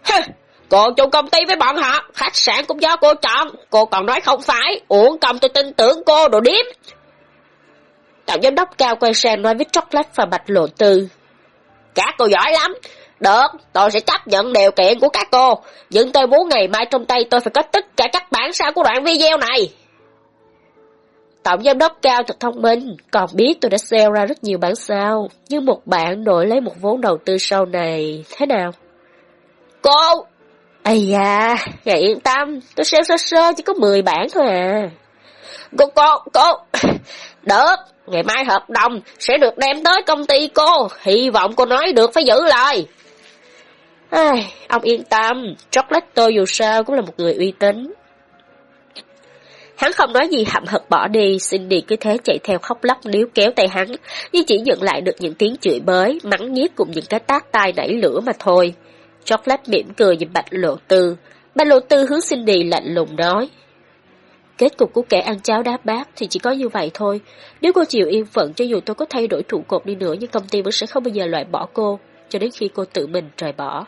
Hừ, cô chủ công ty với bọn họ, khách sạn cũng do cô chọn, cô còn nói không phải, uổng công tôi tin tưởng cô đồ điếm. Tổng giám đốc cao quay sang nói với Chocolate và Bạch Lộ Tư. Các cô giỏi lắm, được, tôi sẽ chấp nhận điều kiện của các cô, nhưng tôi muốn ngày mai trong tay tôi phải có tất cả các bản sao của đoạn video này. Tổng giám đốc cao thật thông minh, còn biết tôi đã sell ra rất nhiều bản sao, nhưng một bạn đổi lấy một vốn đầu tư sau này, thế nào? Cô! Ây da, ngài yên tâm, tôi sell sơ sơ chỉ có 10 bản thôi à. Cô, cô, cô! Được, ngày mai hợp đồng sẽ được đem tới công ty cô, hy vọng cô nói được phải giữ lời. Ai, ông yên tâm, Chocolate tôi dù sao cũng là một người uy tín. Hắn không nói gì hậm hực bỏ đi, Cindy cứ thế chạy theo khóc lóc níu kéo tay hắn, nhưng chỉ nhận lại được những tiếng chửi bới, mắng nhiếc cùng những cái tác tai nảy lửa mà thôi. Chocolate mỉm cười nhìn Bạch Lộ Tư. Bạch Lộ Tư hướng Cindy lạnh lùng nói. Kết cục của kẻ ăn cháo đá bát thì chỉ có như vậy thôi. Nếu cô chịu yên phận cho dù tôi có thay đổi trụ cột đi nữa nhưng công ty vẫn sẽ không bao giờ loại bỏ cô, cho đến khi cô tự mình rời bỏ.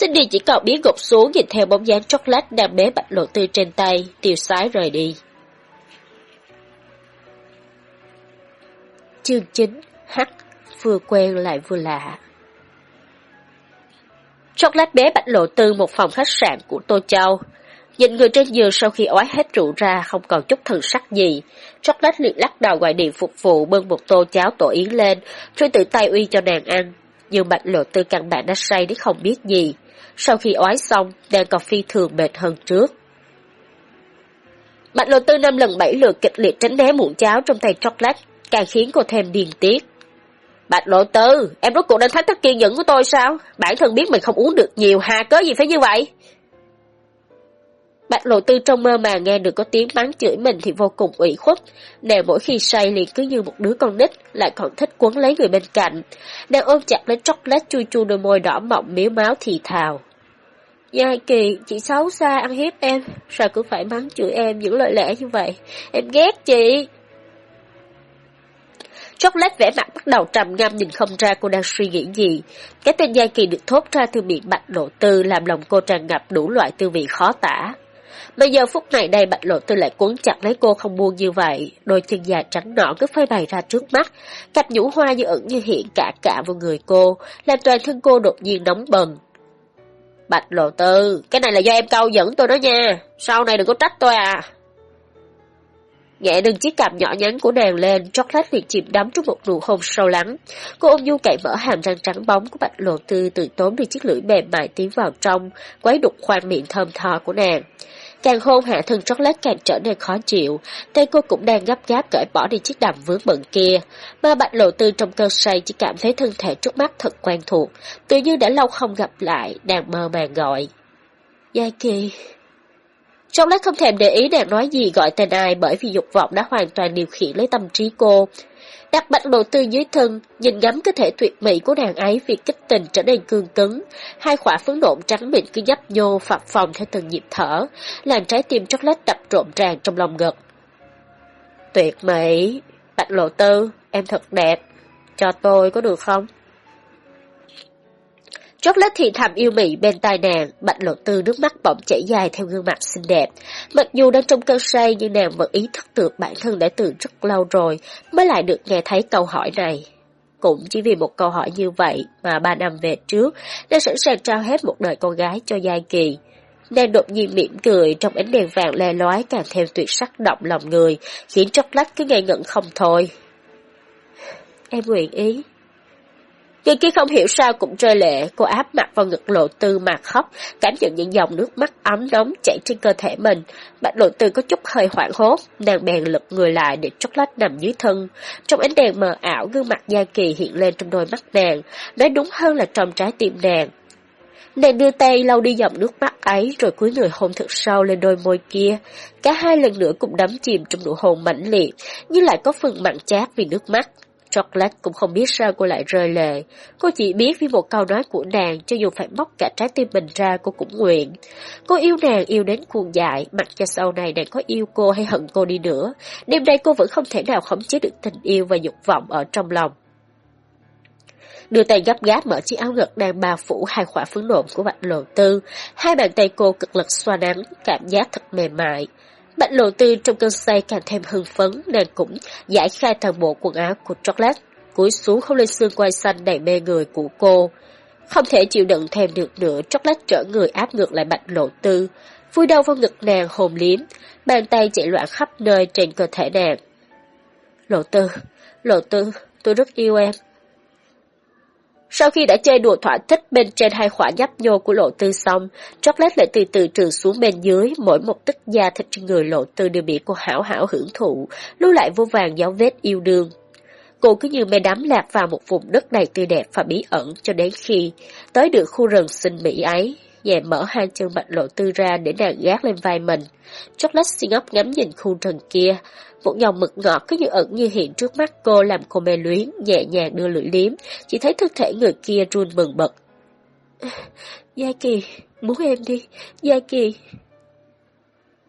Cindy chỉ còn biến gục xuống nhìn theo bóng dáng chocolate đang bế bạch lộ tư trên tay, tiêu sái rời đi. Chương 9 H Vừa quen lại vừa lạ Chocolate bế bạch lộ tư một phòng khách sạn của Tô Châu. Nhìn người trên giường sau khi ói hết rượu ra không còn chút thần sắc gì. Chocolate liền lắc đầu gọi điện phục vụ bưng một tô cháo tổ yến lên, rồi tự tay uy cho nàng ăn. Nhưng bạch lộ tư căn bản đã say đến không biết gì. Sau khi ói xong, đang còn phi thường mệt hơn trước. Bạch lộ tư năm lần bảy lượt kịch liệt tránh né muỗng cháo trong tay chocolate, càng khiến cô thêm điên tiết. Bạch lộ tư, em rốt cuộc đang thách thức kiên nhẫn của tôi sao? Bản thân biết mình không uống được nhiều, hà cớ gì phải như vậy? Bạch lộ tư trong mơ mà nghe được có tiếng mắng chửi mình thì vô cùng ủy khuất. Nàng mỗi khi say liền cứ như một đứa con nít, lại còn thích quấn lấy người bên cạnh. Nàng ôm chặt lấy chocolate chui chui đôi môi đỏ mọng miếu máu thì thào. Giai kỳ, chị xấu xa ăn hiếp em, sao cứ phải mắng chửi em những lời lẽ như vậy? Em ghét chị. Chocolate vẽ mặt bắt đầu trầm ngâm nhìn không ra cô đang suy nghĩ gì. Cái tên Giai Kỳ được thốt ra từ miệng bạch lộ tư làm lòng cô tràn ngập đủ loại tư vị khó tả. Bây giờ phút này đây bạch lộ tư lại cuốn chặt lấy cô không buông như vậy, đôi chân dài trắng nõn cứ phơi bày ra trước mắt, cặp nhũ hoa như ẩn như hiện cả cả vào người cô, làm toàn thân cô đột nhiên nóng bần. Bạch lộ tư, cái này là do em câu dẫn tôi đó nha, sau này đừng có trách tôi à. Nhẹ đừng chiếc cằm nhỏ nhắn của nàng lên, chocolate liền chìm đắm trong một nụ hôn sâu lắng. Cô ôm nhu cậy mở hàm răng trắng bóng của bạch lộ tư từ tốn đưa chiếc lưỡi mềm mại tiến vào trong, quấy đục khoang miệng thơm tho của nàng. Càng hôn hạ thân chocolate càng trở nên khó chịu, tay cô cũng đang gấp gáp cởi bỏ đi chiếc đầm vướng bận kia. Mà bạch lộ tư trong cơn say chỉ cảm thấy thân thể trước mắt thật quen thuộc, tự như đã lâu không gặp lại, đang mơ màng gọi. Giai kỳ... Trong lát không thèm để ý nàng nói gì gọi tên ai bởi vì dục vọng đã hoàn toàn điều khiển lấy tâm trí cô. Đặt bạch lộ tư dưới thân, nhìn ngắm cơ thể tuyệt mỹ của nàng ấy vì kích tình trở nên cương cứng. Hai khỏa phấn nộn trắng mịn cứ nhấp nhô phập phòng theo từng nhịp thở, làm trái tim chocolate đập trộn ràng trong lòng ngực. Tuyệt mỹ, bạch lộ tư, em thật đẹp, cho tôi có được không? Chocolate thì thầm yêu mị bên tai nàng, bạch lộ tư nước mắt bỗng chảy dài theo gương mặt xinh đẹp. Mặc dù đang trong cơn say nhưng nàng vẫn ý thức được bản thân đã từ rất lâu rồi mới lại được nghe thấy câu hỏi này. Cũng chỉ vì một câu hỏi như vậy mà ba năm về trước, đã sẵn sàng trao hết một đời con gái cho Giai Kỳ. Nàng đột nhiên mỉm cười trong ánh đèn vàng le lói càng thêm tuyệt sắc động lòng người, khiến chocolate cứ ngây ngẩn không thôi. Em nguyện ý. Người kia không hiểu sao cũng rơi lệ, cô áp mặt vào ngực lộ tư mà khóc, cảm nhận những dòng nước mắt ấm nóng chảy trên cơ thể mình. Bạch lộ tư có chút hơi hoảng hốt, nàng bèn lật người lại để chocolate nằm dưới thân. Trong ánh đèn mờ ảo, gương mặt Gia Kỳ hiện lên trong đôi mắt nàng, nói đúng hơn là trong trái tim nàng. Nàng đưa tay lau đi dòng nước mắt ấy rồi cúi người hôn thật sâu lên đôi môi kia. Cả hai lần nữa cũng đắm chìm trong nụ hôn mãnh liệt, nhưng lại có phần mặn chát vì nước mắt. Chocolate cũng không biết sao cô lại rơi lệ. Cô chỉ biết vì một câu nói của nàng, cho dù phải móc cả trái tim mình ra, cô cũng nguyện. Cô yêu nàng yêu đến cuồng dại, mặc cho sau này nàng có yêu cô hay hận cô đi nữa. Đêm nay cô vẫn không thể nào khống chế được tình yêu và dục vọng ở trong lòng. Đưa tay gấp gáp mở chiếc áo ngực đang bao phủ hai khỏa phấn nộm của bạch lộ tư. Hai bàn tay cô cực lực xoa nắng, cảm giác thật mềm mại. Bạch lộ tư trong cơn say càng thêm hưng phấn, nàng cũng giải khai toàn bộ quần áo của chocolate, cúi xuống không lên xương quai xanh đầy mê người của cô. Không thể chịu đựng thêm được nữa, chocolate trở người áp ngược lại bạch lộ tư, vui đau vào ngực nàng hồn liếm, bàn tay chạy loạn khắp nơi trên cơ thể nàng. Lộ tư, lộ tư, tôi rất yêu em. Sau khi đã chơi đùa thỏa thích bên trên hai khỏa nhấp nhô của lộ tư xong, chocolate lại từ từ trừ xuống bên dưới, mỗi một tức da thịt trên người lộ tư đều bị cô hảo hảo hưởng thụ, lưu lại vô vàng dấu vết yêu đương. Cô cứ như mê đắm lạc vào một vùng đất đầy tươi đẹp và bí ẩn cho đến khi tới được khu rừng xinh mỹ ấy. dè mở hai chân bạch lộ tư ra để nàng gác lên vai mình. Chocolate xin ngốc ngắm nhìn khu rừng kia. Một dòng mực ngọt cứ như ẩn như hiện trước mắt cô làm cô mê luyến, nhẹ nhàng đưa lưỡi liếm. Chỉ thấy thân thể người kia run bừng bật. Gia Kỳ, muốn em đi, Gia Kỳ.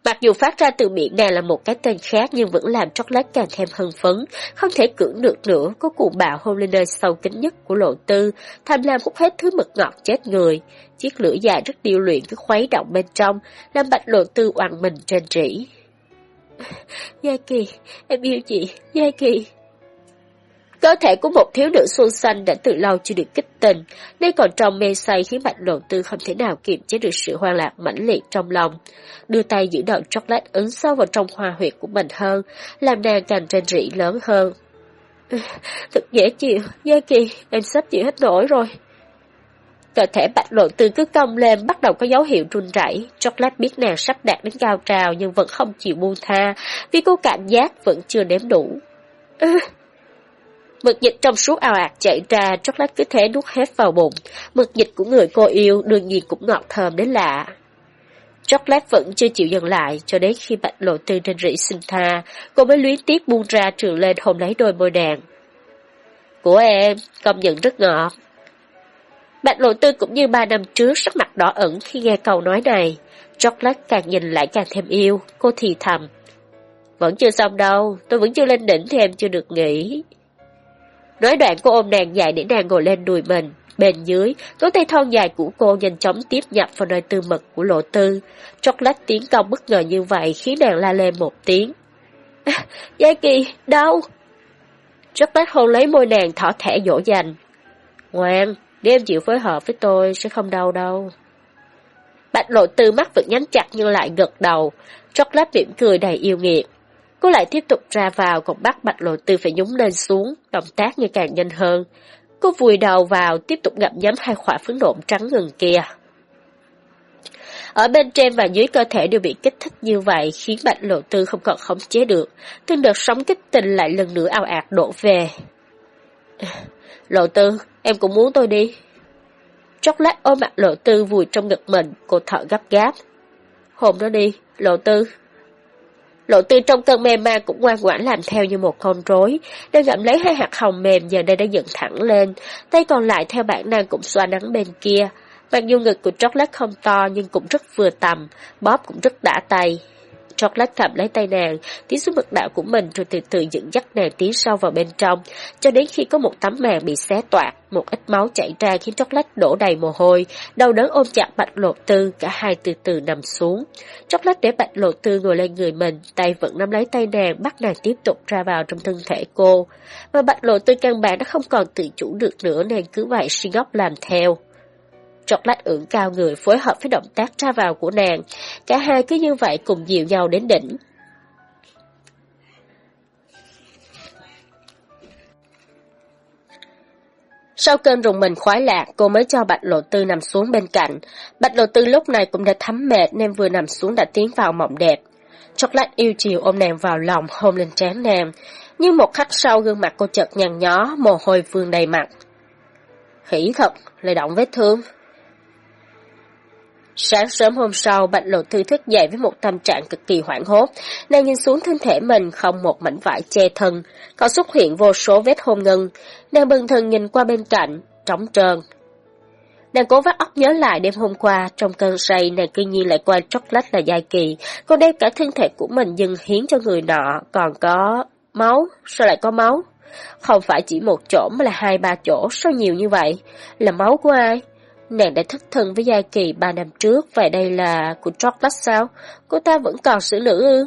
Mặc dù phát ra từ miệng nàng là một cái tên khác nhưng vẫn làm chocolate càng thêm hưng phấn, không thể cưỡng được nữa, có cụ bạo hôn lên nơi sâu kín nhất của lộ tư, tham lam hút hết thứ mực ngọt chết người. Chiếc lưỡi dài rất điêu luyện cứ khuấy động bên trong, làm bạch lộ tư oằn mình trên rỉ. Gia Kỳ, em yêu chị, Gia Kỳ. Cơ thể của một thiếu nữ xuân xanh đã từ lâu chưa được kích tình, nên còn trong mê say khiến bạch lộn tư không thể nào kiềm chế được sự hoang lạc mãnh liệt trong lòng. Đưa tay giữ đầu chocolate ấn sâu vào trong hoa huyệt của mình hơn, làm nàng càng trên rỉ lớn hơn. Thật dễ chịu, Gia Kỳ, em sắp chịu hết nổi rồi. Cơ thể bạch lộ tư cứ cong lên, bắt đầu có dấu hiệu run rẩy. Chocolate biết nàng sắp đạt đến cao trào nhưng vẫn không chịu buông tha, vì cô cảm giác vẫn chưa đếm đủ. Mực dịch trong suốt ào ạt chảy ra, chocolate cứ thế nuốt hết vào bụng. Mực dịch của người cô yêu đương nhiên cũng ngọt thơm đến lạ. Chocolate vẫn chưa chịu dừng lại, cho đến khi bạch lộ tư trên rỉ xin tha, cô mới luyến tiếc buông ra trường lên hôn lấy đôi môi đàn. Của em, công nhận rất ngọt. Bạch lộ tư cũng như ba năm trước sắc mặt đỏ ẩn khi nghe câu nói này. Chocolate càng nhìn lại càng thêm yêu, cô thì thầm. Vẫn chưa xong đâu, tôi vẫn chưa lên đỉnh thì em chưa được nghỉ. Nói đoạn cô ôm nàng dài để nàng ngồi lên đùi mình. Bên dưới, cánh tay thon dài của cô nhanh chóng tiếp nhập vào nơi tư mật của lộ tư. Chocolate tiếng công bất ngờ như vậy khiến nàng la lên một tiếng. À, Gia Kỳ, đau! Chocolate hôn lấy môi nàng thỏ thẻ dỗ dành. Ngoan, nếu em chịu phối hợp với tôi sẽ không đau đâu. Bạch lộ tư mắt vẫn nhắm chặt nhưng lại gật đầu. chót lát miệng cười đầy yêu nghiệt. Cô lại tiếp tục ra vào, còn bắt bạch lộ tư phải nhúng lên xuống, động tác như càng nhanh hơn. Cô vùi đầu vào, tiếp tục ngậm nhắm hai khỏa phấn độn trắng ngừng kia. Ở bên trên và dưới cơ thể đều bị kích thích như vậy khiến bạch lộ tư không còn khống chế được. Từng đợt sóng kích tình lại lần nữa ao ạt đổ về. Lộ tư, em cũng muốn tôi đi. Chốc lát ôm mặt lộ tư vùi trong ngực mình, cô thở gấp gáp. Hồn nó đi, lộ tư. Lộ tư trong cơn mê man cũng ngoan ngoãn làm theo như một con rối, đang gặm lấy hai hạt hồng mềm giờ đây đã dựng thẳng lên, tay còn lại theo bản năng cũng xoa nắng bên kia. Mặc dù ngực của chocolate không to nhưng cũng rất vừa tầm, bóp cũng rất đã tay. Chocolate thầm lấy tay nàng, tiến xuống mực đạo của mình rồi từ từ dẫn dắt nàng tiến sâu vào bên trong, cho đến khi có một tấm màn bị xé toạc, một ít máu chảy ra khiến Chocolate đổ đầy mồ hôi, đau đớn ôm chặt bạch lộ tư, cả hai từ từ nằm xuống. Chocolate để bạch lộ tư ngồi lên người mình, tay vẫn nắm lấy tay nàng, bắt nàng tiếp tục ra vào trong thân thể cô. Mà bạch lộ tư căn bản đã không còn tự chủ được nữa nên cứ vậy suy ngốc làm theo. Chocolate ưỡn cao người phối hợp với động tác ra vào của nàng. Cả hai cứ như vậy cùng dịu nhau đến đỉnh. Sau cơn rùng mình khoái lạc, cô mới cho Bạch Lộ Tư nằm xuống bên cạnh. Bạch Lộ Tư lúc này cũng đã thấm mệt nên vừa nằm xuống đã tiến vào mộng đẹp. Chocolate yêu chiều ôm nàng vào lòng, hôn lên trán nàng. Nhưng một khắc sau gương mặt cô chợt nhăn nhó, mồ hôi vương đầy mặt. Khỉ thật, lại động vết thương. Sáng sớm hôm sau, Bạch Lộ Thư thức dậy với một tâm trạng cực kỳ hoảng hốt. Nàng nhìn xuống thân thể mình không một mảnh vải che thân, có xuất hiện vô số vết hôn ngân. Nàng bừng thần nhìn qua bên cạnh, trống trơn. Nàng cố vắt óc nhớ lại đêm hôm qua, trong cơn say nàng kinh nhiên lại qua chocolate là dai kỳ, còn đem cả thân thể của mình dừng hiến cho người nọ, còn có... máu, sao lại có máu? Không phải chỉ một chỗ mà là hai ba chỗ, sao nhiều như vậy? Là máu của ai? Nàng đã thất thân với giai Kỳ ba năm trước, và đây là của Chocolate sao? Cô ta vẫn còn xử nữ ư?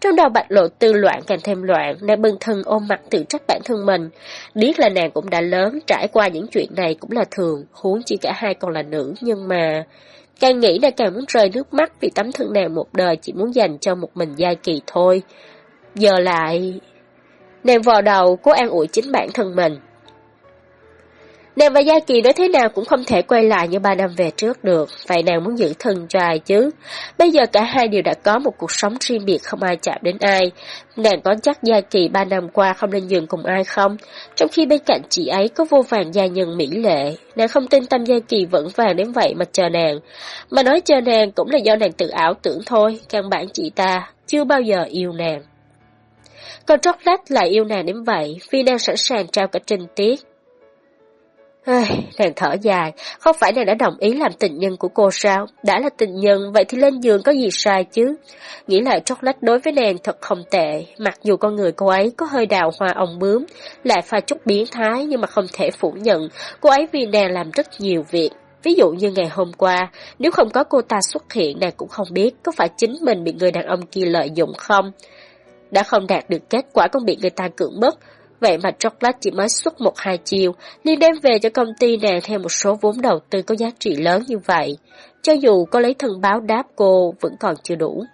Trong đầu bạch lộ tư loạn càng thêm loạn, nàng bưng thân ôm mặt tự trách bản thân mình. Biết là nàng cũng đã lớn, trải qua những chuyện này cũng là thường, huống chỉ cả hai còn là nữ, nhưng mà... Càng nghĩ là càng muốn rơi nước mắt vì tấm thân nàng một đời chỉ muốn dành cho một mình giai Kỳ thôi. Giờ lại... Nàng vò đầu, cố an ủi chính bản thân mình. Nàng và Gia Kỳ nói thế nào cũng không thể quay lại như ba năm về trước được, vậy nàng muốn giữ thân cho ai chứ? Bây giờ cả hai đều đã có một cuộc sống riêng biệt không ai chạm đến ai. Nàng có chắc Gia Kỳ ba năm qua không lên giường cùng ai không? Trong khi bên cạnh chị ấy có vô vàng gia nhân mỹ lệ, nàng không tin tâm Gia Kỳ vẫn vàng đến vậy mà chờ nàng. Mà nói chờ nàng cũng là do nàng tự ảo tưởng thôi, căn bản chị ta chưa bao giờ yêu nàng. Còn Chocolate lại yêu nàng đến vậy, vì nàng sẵn sàng trao cả trình tiết, Ai, nàng thở dài, không phải nàng đã đồng ý làm tình nhân của cô sao? Đã là tình nhân, vậy thì lên giường có gì sai chứ? Nghĩ lại chocolate đối với nàng thật không tệ, mặc dù con người cô ấy có hơi đào hoa ong bướm, lại pha chút biến thái nhưng mà không thể phủ nhận, cô ấy vì nàng làm rất nhiều việc. Ví dụ như ngày hôm qua, nếu không có cô ta xuất hiện nàng cũng không biết có phải chính mình bị người đàn ông kia lợi dụng không. Đã không đạt được kết quả còn bị người ta cưỡng bức, Vậy mà Chocolate chỉ mới xuất một hai chiều, liền đem về cho công ty nè theo một số vốn đầu tư có giá trị lớn như vậy. Cho dù có lấy thần báo đáp cô, vẫn còn chưa đủ.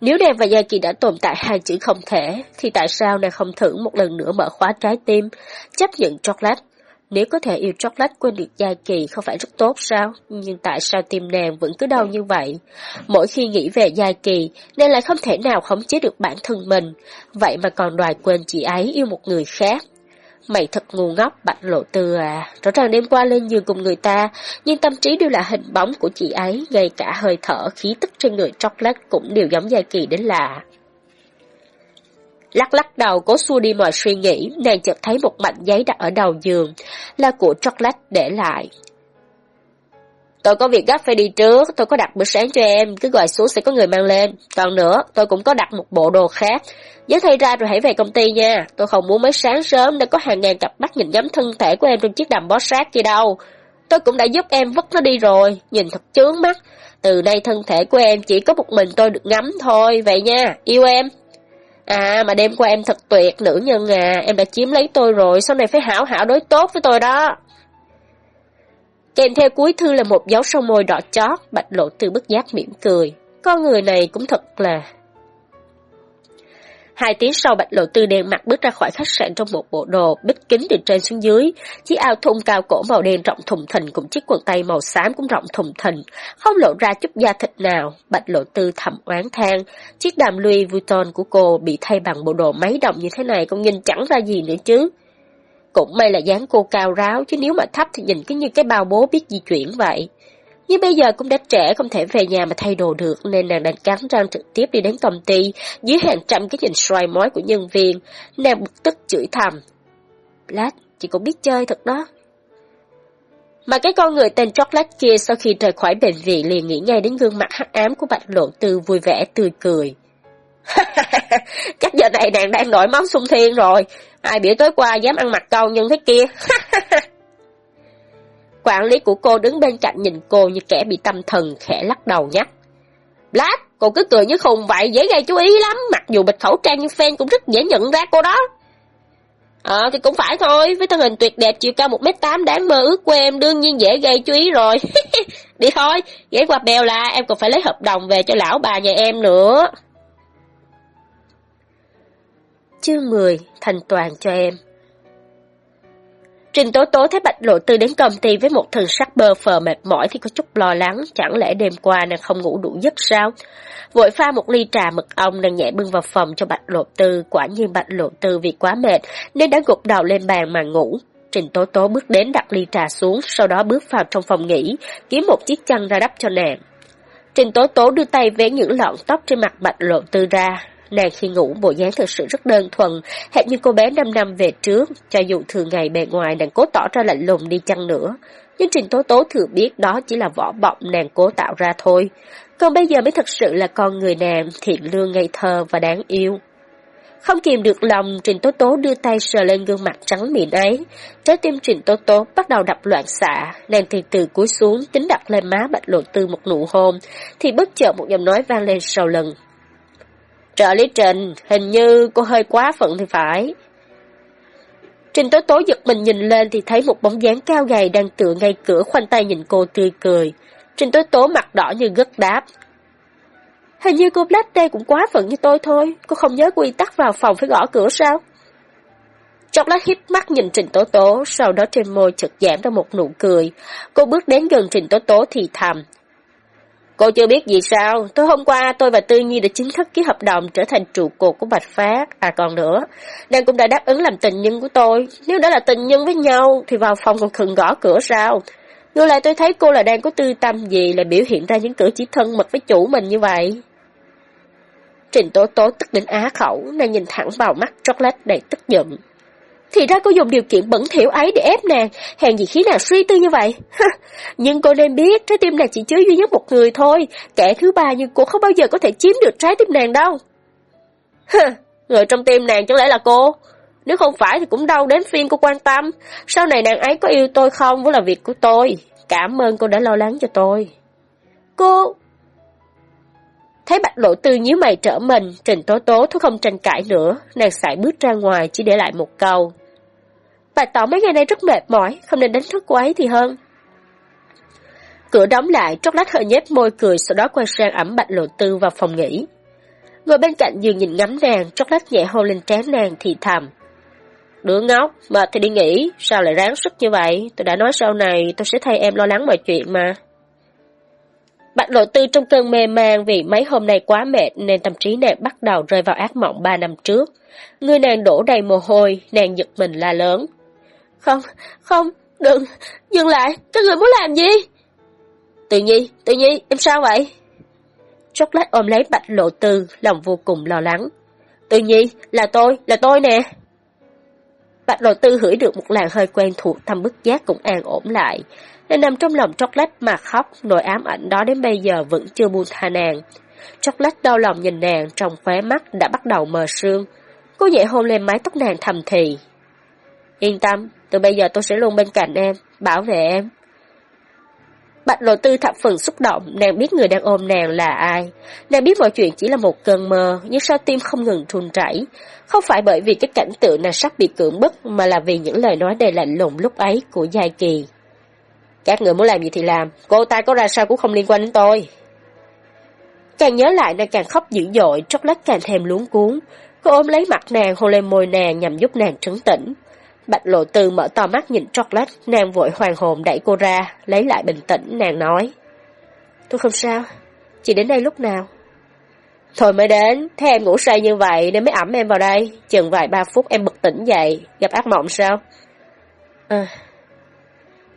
Nếu nàng và Gia Kỳ đã tồn tại hai chữ không thể, thì tại sao nàng không thử một lần nữa mở khóa trái tim, chấp nhận chocolate nếu có thể yêu chocolate quên được Gia Kỳ không phải rất tốt sao? Nhưng tại sao tim nàng vẫn cứ đau như vậy? Mỗi khi nghĩ về Gia Kỳ, nàng lại không thể nào khống chế được bản thân mình. Vậy mà còn đòi quên chị ấy yêu một người khác. Mày thật ngu ngốc, bạch lộ tư à. Rõ ràng đêm qua lên giường cùng người ta, nhưng tâm trí đều là hình bóng của chị ấy, ngay cả hơi thở, khí tức trên người chocolate cũng đều giống Gia Kỳ đến lạ. Lắc lắc đầu cố xua đi mọi suy nghĩ, nàng chợt thấy một mảnh giấy đặt ở đầu giường, là của chocolate để lại. Tôi có việc gấp phải đi trước, tôi có đặt bữa sáng cho em, cứ gọi xuống sẽ có người mang lên. Còn nữa, tôi cũng có đặt một bộ đồ khác. Nhớ thay ra rồi hãy về công ty nha. Tôi không muốn mấy sáng sớm đã có hàng ngàn cặp mắt nhìn ngắm thân thể của em trong chiếc đầm bó sát kia đâu. Tôi cũng đã giúp em vứt nó đi rồi, nhìn thật chướng mắt. Từ nay thân thể của em chỉ có một mình tôi được ngắm thôi, vậy nha, yêu em. À mà đêm qua em thật tuyệt, nữ nhân à, em đã chiếm lấy tôi rồi, sau này phải hảo hảo đối tốt với tôi đó. Kèm theo cuối thư là một dấu son môi đỏ chót, bạch lộ từ bức giác mỉm cười. Con người này cũng thật là Hai tiếng sau Bạch Lộ Tư đen mặt bước ra khỏi khách sạn trong một bộ đồ bích kính từ trên xuống dưới. Chiếc áo thun cao cổ màu đen rộng thùng thình cùng chiếc quần tây màu xám cũng rộng thùng thình, không lộ ra chút da thịt nào. Bạch Lộ Tư thầm oán than, chiếc đàm Louis Vuitton của cô bị thay bằng bộ đồ máy đồng như thế này cũng nhìn chẳng ra gì nữa chứ. Cũng may là dáng cô cao ráo, chứ nếu mà thấp thì nhìn cứ như cái bao bố biết di chuyển vậy. Nhưng bây giờ cũng đã trẻ không thể về nhà mà thay đồ được nên nàng đành cắn răng trực tiếp đi đến công ty dưới hàng trăm cái nhìn xoay mói của nhân viên. Nàng bực tức chửi thầm. Lát, chị cũng biết chơi thật đó. Mà cái con người tên Chocolate kia sau khi rời khỏi bệnh viện liền nghĩ ngay đến gương mặt hắc ám của Bạch Lộ Tư vui vẻ tươi cười. Chắc giờ này nàng đang nổi máu sung thiên rồi. Ai biểu tối qua dám ăn mặc câu nhân thế kia. Quản lý của cô đứng bên cạnh nhìn cô như kẻ bị tâm thần khẽ lắc đầu nhắc. Black, cô cứ cười như khùng vậy, dễ gây chú ý lắm, mặc dù bịch khẩu trang nhưng fan cũng rất dễ nhận ra cô đó. Ờ thì cũng phải thôi, với thân hình tuyệt đẹp chiều cao 1m8 đáng mơ ước của em đương nhiên dễ gây chú ý rồi. Đi thôi, ghé qua bèo là em còn phải lấy hợp đồng về cho lão bà nhà em nữa. Chương 10, thành toàn cho em Trình Tố Tố thấy Bạch Lộ Tư đến công ty với một thần sắc bơ phờ mệt mỏi thì có chút lo lắng, chẳng lẽ đêm qua nàng không ngủ đủ giấc sao? Vội pha một ly trà mật ong nàng nhẹ bưng vào phòng cho Bạch Lộ Tư, quả nhiên Bạch Lộ Tư vì quá mệt nên đã gục đầu lên bàn mà ngủ. Trình Tố Tố bước đến đặt ly trà xuống, sau đó bước vào trong phòng nghỉ, kiếm một chiếc chăn ra đắp cho nàng. Trình Tố Tố đưa tay vén những lọn tóc trên mặt Bạch Lộ Tư ra, Nàng khi ngủ bộ dáng thực sự rất đơn thuần, hệt như cô bé 5 năm về trước, cho dù thường ngày bề ngoài nàng cố tỏ ra lạnh lùng đi chăng nữa. Nhưng Trình Tố Tố thừa biết đó chỉ là vỏ bọc nàng cố tạo ra thôi. Còn bây giờ mới thật sự là con người nàng, thiện lương ngây thơ và đáng yêu. Không kìm được lòng, Trình Tố Tố đưa tay sờ lên gương mặt trắng mịn ấy. Trái tim Trình Tố Tố bắt đầu đập loạn xạ, nàng từ từ cúi xuống, tính đặt lên má bạch lộ tư một nụ hôn, thì bất chợt một giọng nói vang lên sau lưng. Trợ lý Trình, hình như cô hơi quá phận thì phải. Trình tối tối giật mình nhìn lên thì thấy một bóng dáng cao gầy đang tựa ngay cửa khoanh tay nhìn cô tươi cười. Trình tối tố mặt đỏ như gất đáp. Hình như cô Black cũng quá phận như tôi thôi, cô không nhớ quy tắc vào phòng phải gõ cửa sao? Trong lát hít mắt nhìn Trình Tố Tố, sau đó trên môi chợt giảm ra một nụ cười. Cô bước đến gần Trình Tố Tố thì thầm. Cô chưa biết gì sao, tối hôm qua tôi và Tư Nhi đã chính thức ký hợp đồng trở thành trụ cột của Bạch Phát. À còn nữa, nàng cũng đã đáp ứng làm tình nhân của tôi. Nếu đã là tình nhân với nhau, thì vào phòng còn khừng gõ cửa sao? Ngược lại tôi thấy cô là đang có tư tâm gì lại biểu hiện ra những cử chỉ thân mật với chủ mình như vậy. Trình Tố Tố tức đến á khẩu, nàng nhìn thẳng vào mắt chocolate đầy tức giận. Thì ra cô dùng điều kiện bẩn thỉu ấy để ép nàng, hèn gì khiến nàng suy tư như vậy. nhưng cô nên biết, trái tim nàng chỉ chứa duy nhất một người thôi, kẻ thứ ba như cô không bao giờ có thể chiếm được trái tim nàng đâu. người trong tim nàng chẳng lẽ là cô? Nếu không phải thì cũng đâu đến phiên cô quan tâm. Sau này nàng ấy có yêu tôi không vẫn là việc của tôi. Cảm ơn cô đã lo lắng cho tôi. Cô... Thấy bạch lộ tư nhíu mày trở mình, Trình Tố Tố thôi không tranh cãi nữa, nàng sải bước ra ngoài chỉ để lại một câu. Bạch tỏ mấy ngày nay rất mệt mỏi, không nên đánh thức cô ấy thì hơn. Cửa đóng lại, trót lát hơi nhếch môi cười, sau đó quay sang ẩm bạch lộ tư vào phòng nghỉ. Ngồi bên cạnh giường nhìn ngắm nàng, trót lát nhẹ hôn lên trán nàng thì thầm. Đứa ngốc, mệt thì đi nghỉ, sao lại ráng sức như vậy? Tôi đã nói sau này tôi sẽ thay em lo lắng mọi chuyện mà. Bạch lộ tư trong cơn mê man vì mấy hôm nay quá mệt nên tâm trí nàng bắt đầu rơi vào ác mộng ba năm trước. Người nàng đổ đầy mồ hôi, nàng giật mình la lớn. Không, không, đừng, dừng lại, các người muốn làm gì? Tự nhi, tự nhi, em sao vậy? Chocolate ôm lấy bạch lộ tư, lòng vô cùng lo lắng. Tự nhi, là tôi, là tôi nè. Bạch lộ tư hửi được một làn hơi quen thuộc thăm bức giác cũng an ổn lại. Nên nằm trong lòng chocolate mà khóc, nỗi ám ảnh đó đến bây giờ vẫn chưa buông tha nàng. Chocolate đau lòng nhìn nàng trong khóe mắt đã bắt đầu mờ sương. Cô nhẹ hôn lên mái tóc nàng thầm thì. Yên tâm, từ bây giờ tôi sẽ luôn bên cạnh em, bảo vệ em. Bạch lộ tư thập phần xúc động, nàng biết người đang ôm nàng là ai. Nàng biết mọi chuyện chỉ là một cơn mơ, nhưng sao tim không ngừng thun chảy. Không phải bởi vì cái cảnh tượng nàng sắp bị cưỡng bức, mà là vì những lời nói đầy lạnh lùng lúc ấy của Giai Kỳ. Các người muốn làm gì thì làm, cô ta có ra sao cũng không liên quan đến tôi. Càng nhớ lại nàng càng khóc dữ dội, chốc lát càng thêm luống cuốn. Cô ôm lấy mặt nàng, hôn lên môi nàng nhằm giúp nàng trấn tĩnh. Bạch lộ tư mở to mắt nhìn chocolate, nàng vội hoàng hồn đẩy cô ra, lấy lại bình tĩnh, nàng nói. Tôi không sao, chị đến đây lúc nào? Thôi mới đến, thế em ngủ say như vậy nên mới ẩm em vào đây. Chừng vài ba phút em bực tỉnh dậy, gặp ác mộng sao? À.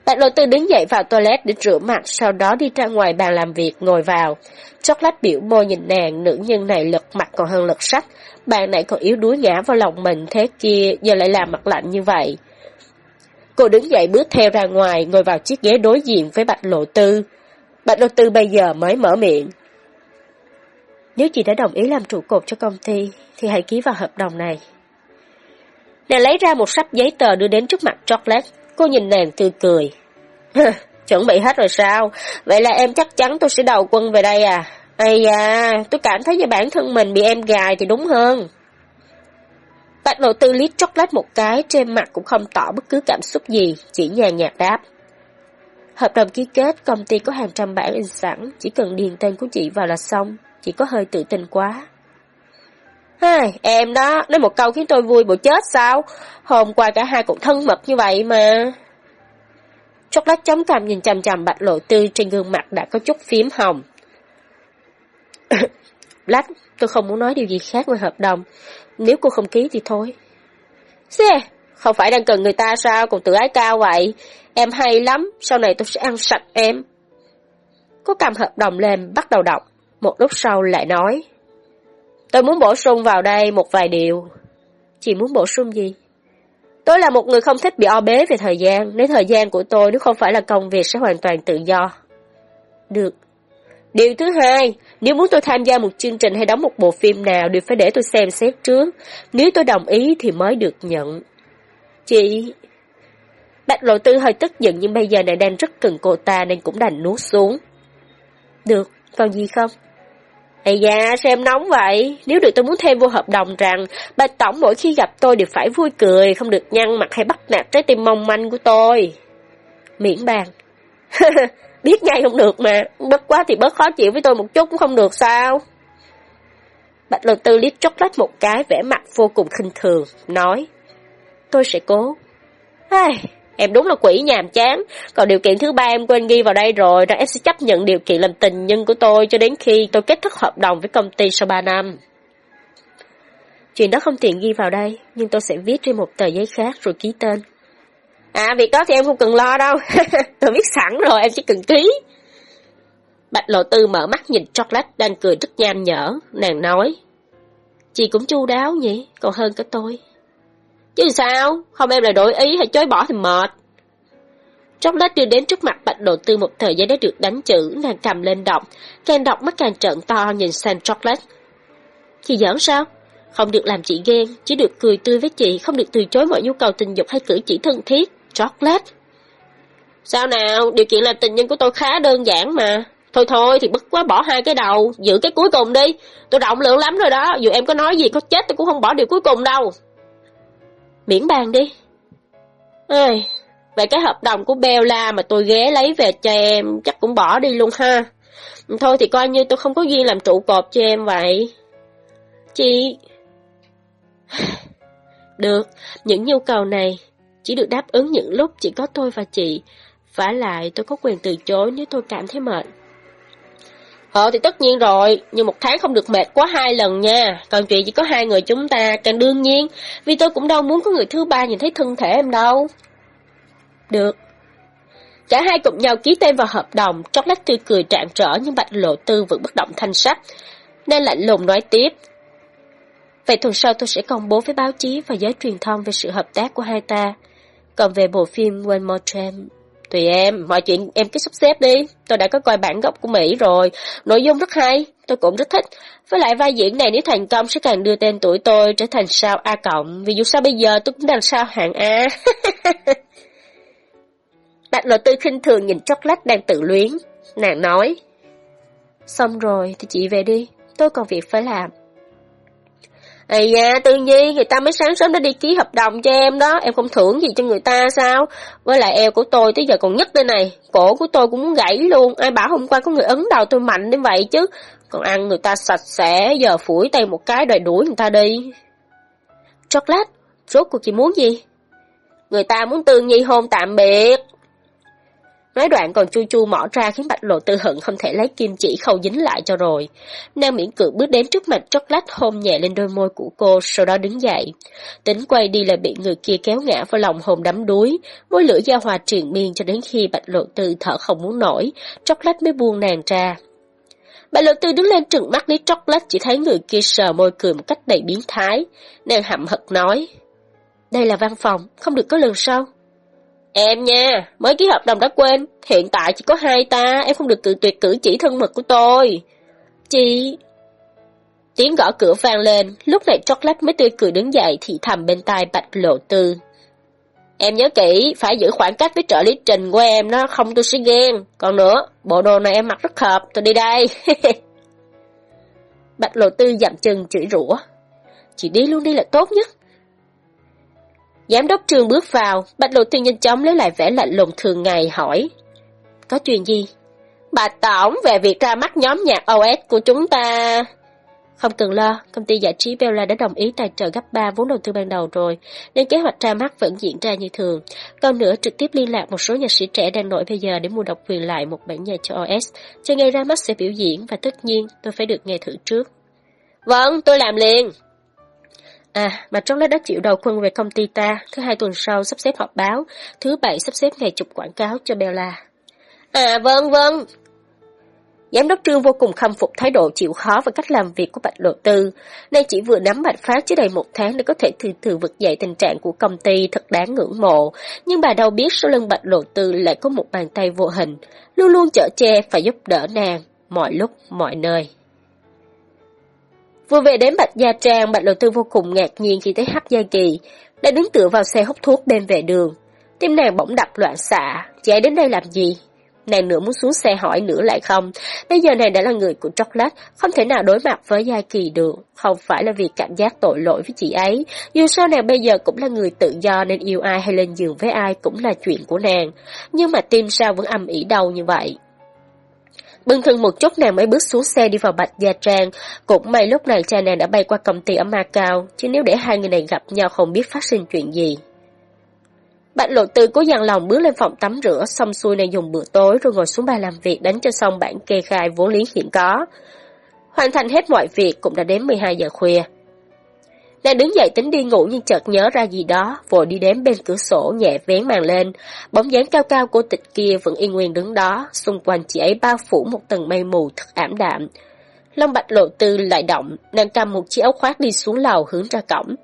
Bạch lộ tư đứng dậy vào toilet để rửa mặt, sau đó đi ra ngoài bàn làm việc, ngồi vào. Chocolate biểu môi nhìn nàng, nữ nhân này lật mặt còn hơn lật sách, bạn này còn yếu đuối ngã vào lòng mình thế kia, giờ lại làm mặt lạnh như vậy. Cô đứng dậy bước theo ra ngoài, ngồi vào chiếc ghế đối diện với Bạch Lộ Tư. Bạch Lộ Tư bây giờ mới mở miệng. Nếu chị đã đồng ý làm trụ cột cho công ty, thì hãy ký vào hợp đồng này. Nàng lấy ra một sắp giấy tờ đưa đến trước mặt Chocolate. Cô nhìn nàng tươi cười. Chuẩn bị hết rồi sao? Vậy là em chắc chắn tôi sẽ đầu quân về đây à? Ây da, tôi cảm thấy như bản thân mình bị em gài thì đúng hơn. Bạch lộ tư liếc chocolate một cái, trên mặt cũng không tỏ bất cứ cảm xúc gì, chỉ nhàn nhạt đáp. Hợp đồng ký kết, công ty có hàng trăm bản in sẵn, chỉ cần điền tên của chị vào là xong, chị có hơi tự tin quá. Hai, em đó, nói một câu khiến tôi vui bộ chết sao? Hôm qua cả hai cũng thân mật như vậy mà. Chocolate chống cằm nhìn chằm chằm bạch lộ tư trên gương mặt đã có chút phím hồng. Black, tôi không muốn nói điều gì khác ngoài hợp đồng. Nếu cô không ký thì thôi. Xê, không phải đang cần người ta sao, còn tự ái cao vậy. Em hay lắm, sau này tôi sẽ ăn sạch em. Cô cầm hợp đồng lên, bắt đầu đọc. Một lúc sau lại nói. Tôi muốn bổ sung vào đây một vài điều. Chị muốn bổ sung gì? Tôi là một người không thích bị o bế về thời gian. Nếu thời gian của tôi nếu không phải là công việc sẽ hoàn toàn tự do. Được. Điều thứ hai, nếu muốn tôi tham gia một chương trình hay đóng một bộ phim nào đều phải để tôi xem xét trước. Nếu tôi đồng ý thì mới được nhận. Chị... Bạch lộ tư hơi tức giận nhưng bây giờ này đang rất cần cô ta nên cũng đành nuốt xuống. Được, còn gì không? Ây da, xem nóng vậy. Nếu được tôi muốn thêm vô hợp đồng rằng Bạch Tổng mỗi khi gặp tôi đều phải vui cười, không được nhăn mặt hay bắt nạt trái tim mong manh của tôi. Miễn bàn. Biết ngay không được mà, bất quá thì bớt khó chịu với tôi một chút cũng không được sao. Bạch luật tư liếc chốc lách một cái, vẻ mặt vô cùng khinh thường, nói. tôi sẽ cố. Ai, em đúng là quỷ nhàm chán. Còn điều kiện thứ ba em quên ghi vào đây rồi, rằng em sẽ chấp nhận điều kiện làm tình nhân của tôi cho đến khi tôi kết thúc hợp đồng với công ty sau 3 năm. Chuyện đó không tiện ghi vào đây, nhưng tôi sẽ viết trên một tờ giấy khác rồi ký tên. À, việc đó thì em không cần lo đâu. tôi viết sẵn rồi, em chỉ cần ký. Bạch lộ tư mở mắt nhìn chocolate đang cười rất nham nhở, nàng nói. Chị cũng chu đáo nhỉ, còn hơn cả tôi. Chứ sao, không em lại đổi ý hay chối bỏ thì mệt. Trong lát đưa đến trước mặt bạch đồ tư một thời gian đã được đánh chữ, nàng cầm lên đọc, càng đọc mắt càng trợn to nhìn sang chocolate. Chị giỡn sao? Không được làm chị ghen, chỉ được cười tươi với chị, không được từ chối mọi nhu cầu tình dục hay cử chỉ thân thiết. Chocolate. Sao nào, điều kiện làm tình nhân của tôi khá đơn giản mà. Thôi thôi thì bất quá bỏ hai cái đầu, giữ cái cuối cùng đi. Tôi rộng lượng lắm rồi đó, dù em có nói gì có chết tôi cũng không bỏ điều cuối cùng đâu. Miễn bàn đi. Ơi, vậy cái hợp đồng của Bella mà tôi ghé lấy về cho em chắc cũng bỏ đi luôn ha. Thôi thì coi như tôi không có duyên làm trụ cột cho em vậy. Chị... Được, những nhu cầu này chỉ được đáp ứng những lúc chỉ có tôi và chị. vả lại tôi có quyền từ chối nếu tôi cảm thấy mệt. Ờ thì tất nhiên rồi, nhưng một tháng không được mệt quá hai lần nha. Còn chuyện chỉ có hai người chúng ta, càng đương nhiên. Vì tôi cũng đâu muốn có người thứ ba nhìn thấy thân thể em đâu. Được. Cả hai cùng nhau ký tên vào hợp đồng, chocolate tươi cười trạng trở nhưng bạch lộ tư vẫn bất động thanh sắc. Nên lạnh lùng nói tiếp. Vậy tuần sau tôi sẽ công bố với báo chí và giới truyền thông về sự hợp tác của hai ta. Còn về bộ phim One More Time, tùy em, mọi chuyện em cứ sắp xếp đi. Tôi đã có coi bản gốc của Mỹ rồi, nội dung rất hay, tôi cũng rất thích. Với lại vai diễn này nếu thành công sẽ càng đưa tên tuổi tôi trở thành sao A cộng, vì dù sao bây giờ tôi cũng đang sao hạng A. Bạch lộ tư khinh thường nhìn chocolate đang tự luyến. Nàng nói, Xong rồi thì chị về đi, tôi còn việc phải làm. Ây da, à, Tư Nhi, người ta mới sáng sớm đã đi ký hợp đồng cho em đó, em không thưởng gì cho người ta sao? Với lại eo của tôi tới giờ còn nhức đây này, cổ của tôi cũng muốn gãy luôn, ai bảo hôm qua có người ấn đầu tôi mạnh đến vậy chứ. Còn ăn người ta sạch sẽ, giờ phủi tay một cái đòi đuổi người ta đi. Chocolate, rốt cuộc chị muốn gì? Người ta muốn tương nhi hôn tạm biệt. Nói đoạn còn chu chu mỏ ra khiến bạch lộ tư hận không thể lấy kim chỉ khâu dính lại cho rồi. Nàng miễn cưỡng bước đến trước mặt chocolate hôn nhẹ lên đôi môi của cô, sau đó đứng dậy. Tính quay đi là bị người kia kéo ngã vào lòng hồn đắm đuối, môi lửa giao hòa triền miên cho đến khi bạch lộ tư thở không muốn nổi, chocolate mới buông nàng ra. Bạch lộ tư đứng lên trừng mắt lấy chocolate chỉ thấy người kia sờ môi cười một cách đầy biến thái. Nàng hậm hực nói, đây là văn phòng, không được có lần sau. Em nha, mới ký hợp đồng đã quên, hiện tại chỉ có hai ta, em không được cự tuyệt cử chỉ thân mật của tôi. Chị... Tiếng gõ cửa vang lên, lúc này chocolate mới tươi cười đứng dậy thì thầm bên tai bạch lộ tư. Em nhớ kỹ, phải giữ khoảng cách với trợ lý trình của em đó, không tôi sẽ ghen. Còn nữa, bộ đồ này em mặc rất hợp, tôi đi đây. bạch lộ tư dặm chân chửi rủa. Chị đi luôn đi là tốt nhất. Giám đốc trường bước vào, Bạch Lộ Tiên nhanh chóng lấy lại vẻ lạnh lùng thường ngày hỏi. Có chuyện gì? Bà Tổng về việc ra mắt nhóm nhạc OS của chúng ta. Không cần lo, công ty giải trí Bella đã đồng ý tài trợ gấp 3 vốn đầu tư ban đầu rồi, nên kế hoạch ra mắt vẫn diễn ra như thường. Còn nữa, trực tiếp liên lạc một số nhạc sĩ trẻ đang nổi bây giờ để mua độc quyền lại một bản nhạc cho OS. Cho ngày ra mắt sẽ biểu diễn và tất nhiên tôi phải được nghe thử trước. Vâng, tôi làm liền. À, mà trong đó đã chịu đầu quân về công ty ta, thứ hai tuần sau sắp xếp họp báo, thứ bảy sắp xếp ngày chụp quảng cáo cho Bella. À, vâng, vâng. Giám đốc trương vô cùng khâm phục thái độ chịu khó và cách làm việc của Bạch Lộ Tư, nay chỉ vừa nắm bạch phát chưa đầy một tháng để có thể từ từ vực dậy tình trạng của công ty thật đáng ngưỡng mộ, nhưng bà đâu biết sau lưng Bạch Lộ Tư lại có một bàn tay vô hình, luôn luôn chở che và giúp đỡ nàng, mọi lúc, mọi nơi. Vừa về đến Bạch Gia Trang, Bạch Lộ Tư vô cùng ngạc nhiên khi thấy Hắc Gia Kỳ đã đứng tựa vào xe hút thuốc bên về đường. Tim nàng bỗng đập loạn xạ, chạy đến đây làm gì? Nàng nửa muốn xuống xe hỏi nữa lại không. Bây giờ nàng đã là người của chocolate, không thể nào đối mặt với Gia Kỳ được. Không phải là vì cảm giác tội lỗi với chị ấy. Dù sao nàng bây giờ cũng là người tự do nên yêu ai hay lên giường với ai cũng là chuyện của nàng. Nhưng mà tim sao vẫn âm ỉ đau như vậy. Bưng thân một chút nàng mới bước xuống xe đi vào Bạch Gia Trang. Cũng may lúc này cha nàng đã bay qua công ty ở Macau, chứ nếu để hai người này gặp nhau không biết phát sinh chuyện gì. Bạch lộ tư cố dằn lòng bước lên phòng tắm rửa, xong xuôi này dùng bữa tối rồi ngồi xuống bàn làm việc đánh cho xong bản kê khai vốn lý hiện có. Hoàn thành hết mọi việc cũng đã đến 12 giờ khuya. Nàng đứng dậy tính đi ngủ nhưng chợt nhớ ra gì đó, vội đi đến bên cửa sổ nhẹ vén màn lên. Bóng dáng cao cao của tịch kia vẫn yên nguyên đứng đó, xung quanh chị ấy bao phủ một tầng mây mù thật ảm đạm. Long bạch lộ tư lại động, nàng cầm một chiếc áo khoác đi xuống lầu hướng ra cổng.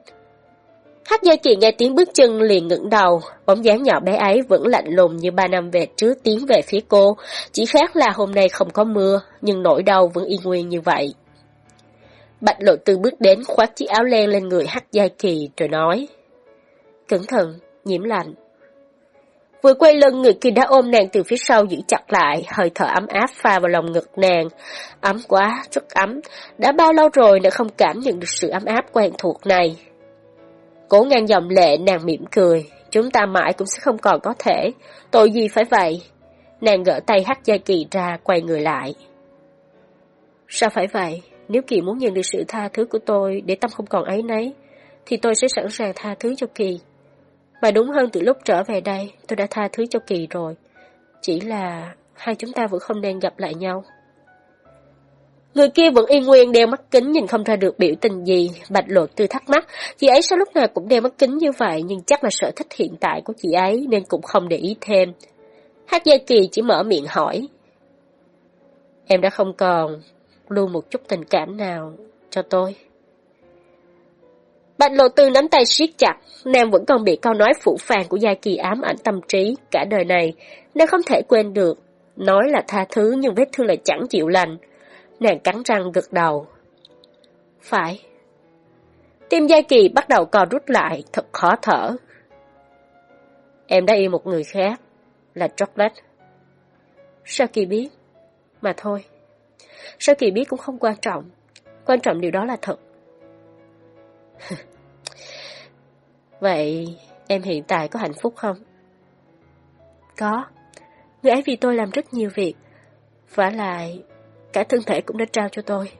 Hát Gia Kỳ nghe tiếng bước chân liền ngẩng đầu, bóng dáng nhỏ bé ấy vẫn lạnh lùng như ba năm về trước tiến về phía cô, chỉ khác là hôm nay không có mưa, nhưng nỗi đau vẫn y nguyên như vậy. Bạch lộ tư bước đến khoác chiếc áo len lên người Hát giai Kỳ rồi nói, Cẩn thận, nhiễm lạnh. Vừa quay lưng người kia đã ôm nàng từ phía sau giữ chặt lại, hơi thở ấm áp pha vào lòng ngực nàng. Ấm quá, rất ấm. Đã bao lâu rồi nàng không cảm nhận được sự ấm áp quen thuộc này. Cố ngang dòng lệ nàng mỉm cười, chúng ta mãi cũng sẽ không còn có thể, tội gì phải vậy? Nàng gỡ tay hắt Gia Kỳ ra, quay người lại. Sao phải vậy? Nếu Kỳ muốn nhận được sự tha thứ của tôi để tâm không còn ấy nấy, thì tôi sẽ sẵn sàng tha thứ cho Kỳ. Mà đúng hơn từ lúc trở về đây, tôi đã tha thứ cho Kỳ rồi. Chỉ là hai chúng ta vẫn không nên gặp lại nhau. Người kia vẫn y nguyên đeo mắt kính nhìn không ra được biểu tình gì, bạch lột tư thắc mắc, chị ấy sao lúc nào cũng đeo mắt kính như vậy nhưng chắc là sở thích hiện tại của chị ấy nên cũng không để ý thêm. Hát Gia Kỳ chỉ mở miệng hỏi. Em đã không còn luôn một chút tình cảm nào cho tôi. Bạch lộ tư nắm tay siết chặt, nàng vẫn còn bị câu nói phủ phàng của Gia Kỳ ám ảnh tâm trí cả đời này, nàng không thể quên được. Nói là tha thứ nhưng vết thương lại chẳng chịu lành. Nàng cắn răng gật đầu. Phải. Tim Gia Kỳ bắt đầu co rút lại, thật khó thở. Em đã yêu một người khác, là Chocolate. Sao Kỳ biết? Mà thôi. Sao Kỳ biết cũng không quan trọng. Quan trọng điều đó là thật. Vậy em hiện tại có hạnh phúc không? Có. Người ấy vì tôi làm rất nhiều việc. Và lại, cả thân thể cũng đã trao cho tôi.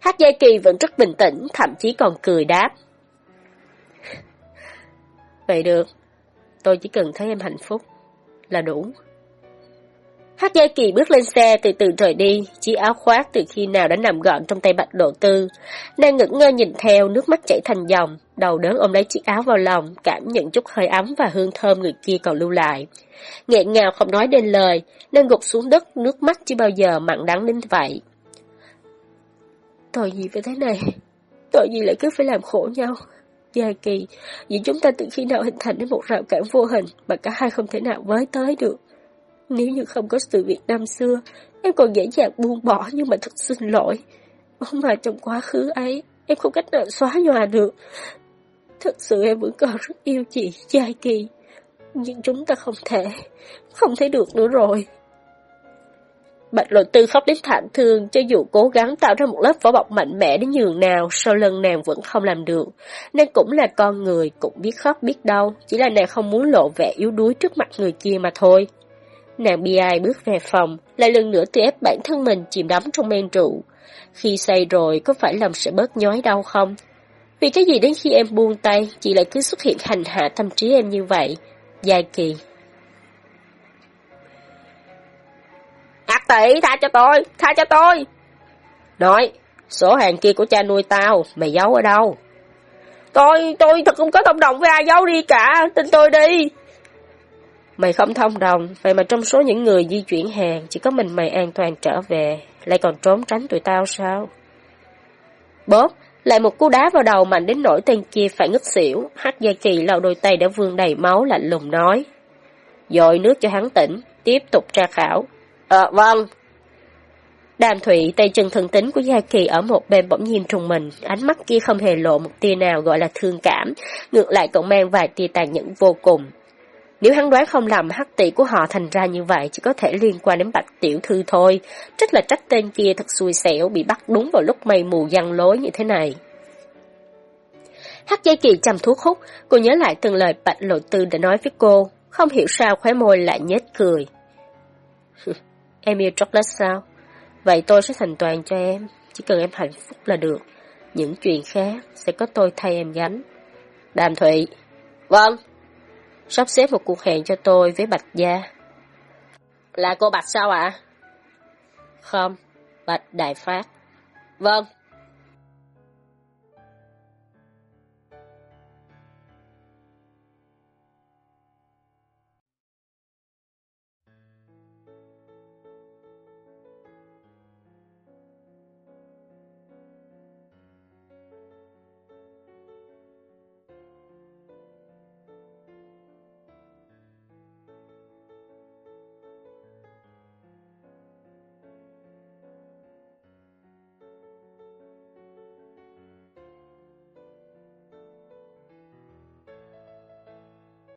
Hát Giai Kỳ vẫn rất bình tĩnh, thậm chí còn cười đáp. Vậy được, tôi chỉ cần thấy em hạnh phúc là đủ. Hát Gia Kỳ bước lên xe từ từ rời đi, chiếc áo khoác từ khi nào đã nằm gọn trong tay bạch độ tư. Nàng ngẩn ngơ nhìn theo, nước mắt chảy thành dòng, đầu đớn ôm lấy chiếc áo vào lòng, cảm nhận chút hơi ấm và hương thơm người kia còn lưu lại. Nghẹn ngào không nói nên lời, nên gục xuống đất, nước mắt chưa bao giờ mặn đắng đến vậy. Tội gì phải thế này? Tội gì lại cứ phải làm khổ nhau? Gia Kỳ, vì chúng ta từ khi nào hình thành đến một rào cản vô hình mà cả hai không thể nào với tới được. Nếu như không có sự việc năm xưa, em còn dễ dàng buông bỏ nhưng mà thật xin lỗi. Bóng mà trong quá khứ ấy, em không cách nào xóa nhòa được. Thật sự em vẫn còn rất yêu chị, Giai Kỳ. Nhưng chúng ta không thể, không thể được nữa rồi. Bạch lộ tư khóc đến thảm thương, cho dù cố gắng tạo ra một lớp vỏ bọc mạnh mẽ đến nhường nào, sau lần nàng vẫn không làm được. Nàng cũng là con người, cũng biết khóc biết đau, chỉ là nàng không muốn lộ vẻ yếu đuối trước mặt người kia mà thôi. Nàng bi ai bước về phòng, lại lần nữa tự ép bản thân mình chìm đắm trong men rượu. Khi say rồi, có phải lòng sẽ bớt nhói đau không? Vì cái gì đến khi em buông tay, chị lại cứ xuất hiện hành hạ tâm trí em như vậy? Giai kỳ. Ác tỷ, tha cho tôi, tha cho tôi. Nói, số hàng kia của cha nuôi tao, mày giấu ở đâu? Tôi, tôi thật không có thông đồng với ai giấu đi cả, tin tôi đi. Mày không thông đồng, vậy mà trong số những người di chuyển hàng, chỉ có mình mày an toàn trở về, lại còn trốn tránh tụi tao sao? Bóp, lại một cú đá vào đầu mạnh đến nỗi tên kia phải ngất xỉu, hắc gia kỳ lau đôi tay đã vương đầy máu lạnh lùng nói. Dội nước cho hắn tỉnh, tiếp tục tra khảo. Ờ, vâng. Đàm Thụy, tay chân thần tính của Gia Kỳ ở một bên bỗng nhiên trùng mình, ánh mắt kia không hề lộ một tia nào gọi là thương cảm, ngược lại còn mang vài tia tàn nhẫn vô cùng. Nếu hắn đoán không lầm hắc tỷ của họ thành ra như vậy chỉ có thể liên quan đến bạch tiểu thư thôi. Trách là trách tên kia thật xui xẻo bị bắt đúng vào lúc mây mù giăng lối như thế này. Hắc dây kỳ chăm thuốc hút, cô nhớ lại từng lời bạch lộ tư đã nói với cô. Không hiểu sao khóe môi lại nhếch cười. em yêu chocolate sao? Vậy tôi sẽ thành toàn cho em. Chỉ cần em hạnh phúc là được. Những chuyện khác sẽ có tôi thay em gánh. Đàm Thụy. Vâng sắp xếp một cuộc hẹn cho tôi với Bạch Gia. Là cô Bạch sao ạ? Không, Bạch Đại Phát. Vâng,